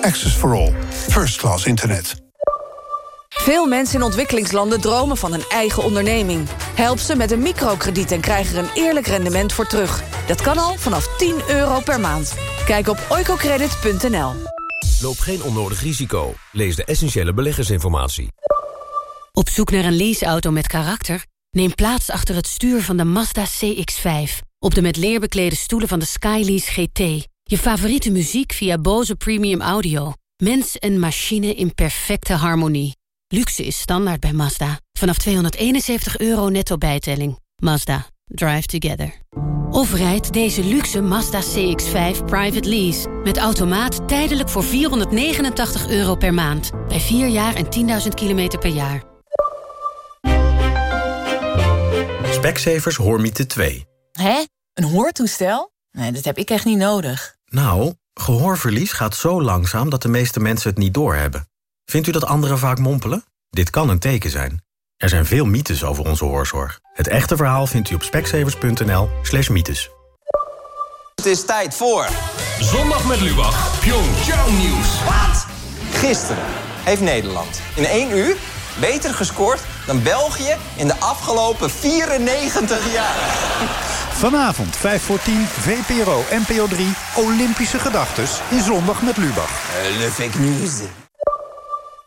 [SPEAKER 35] Access for All. First class internet.
[SPEAKER 36] Veel mensen in ontwikkelingslanden dromen van een eigen onderneming. Help ze met een microkrediet en krijg er een eerlijk rendement voor terug. Dat kan al vanaf 10 euro per maand. Kijk op oicocredit.nl.
[SPEAKER 37] Loop geen onnodig risico. Lees de essentiële beleggersinformatie.
[SPEAKER 38] Op zoek naar een leaseauto met karakter? Neem plaats achter het stuur van de Mazda CX-5. Op de met leer beklede stoelen van de Skylease GT. Je favoriete muziek via Bose Premium Audio. Mens en machine in perfecte harmonie. Luxe is standaard bij Mazda. Vanaf 271 euro netto bijtelling. Mazda. Drive together. Of rijd deze luxe Mazda CX-5 private lease. Met automaat tijdelijk voor 489 euro per maand. Bij 4 jaar en 10.000 kilometer per jaar.
[SPEAKER 39] Specsavers Hoormiete 2.
[SPEAKER 40] Hè? Een hoortoestel? Nee, dat heb ik echt niet nodig.
[SPEAKER 39] Nou, gehoorverlies gaat zo langzaam dat de meeste mensen het niet doorhebben. Vindt u dat anderen vaak mompelen? Dit kan een teken zijn. Er zijn veel mythes over onze hoorzorg. Het echte verhaal vindt u op specsavers.nl slash mythes.
[SPEAKER 41] Het is tijd voor...
[SPEAKER 42] Zondag met Lubach, Pyeongchang nieuws.
[SPEAKER 41] Wat? Gisteren heeft Nederland in één uur beter gescoord dan België in de afgelopen 94 jaar.
[SPEAKER 43] Vanavond 5 voor 10, VPRO, NPO 3, Olympische Gedachtes in Zondag met Lubach.
[SPEAKER 41] Le fake news.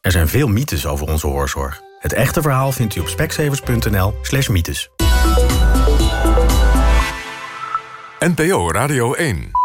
[SPEAKER 39] Er zijn veel mythes over onze hoorzorg. Het echte verhaal vindt u op specsavers.nl slash mythes.
[SPEAKER 10] NPO Radio 1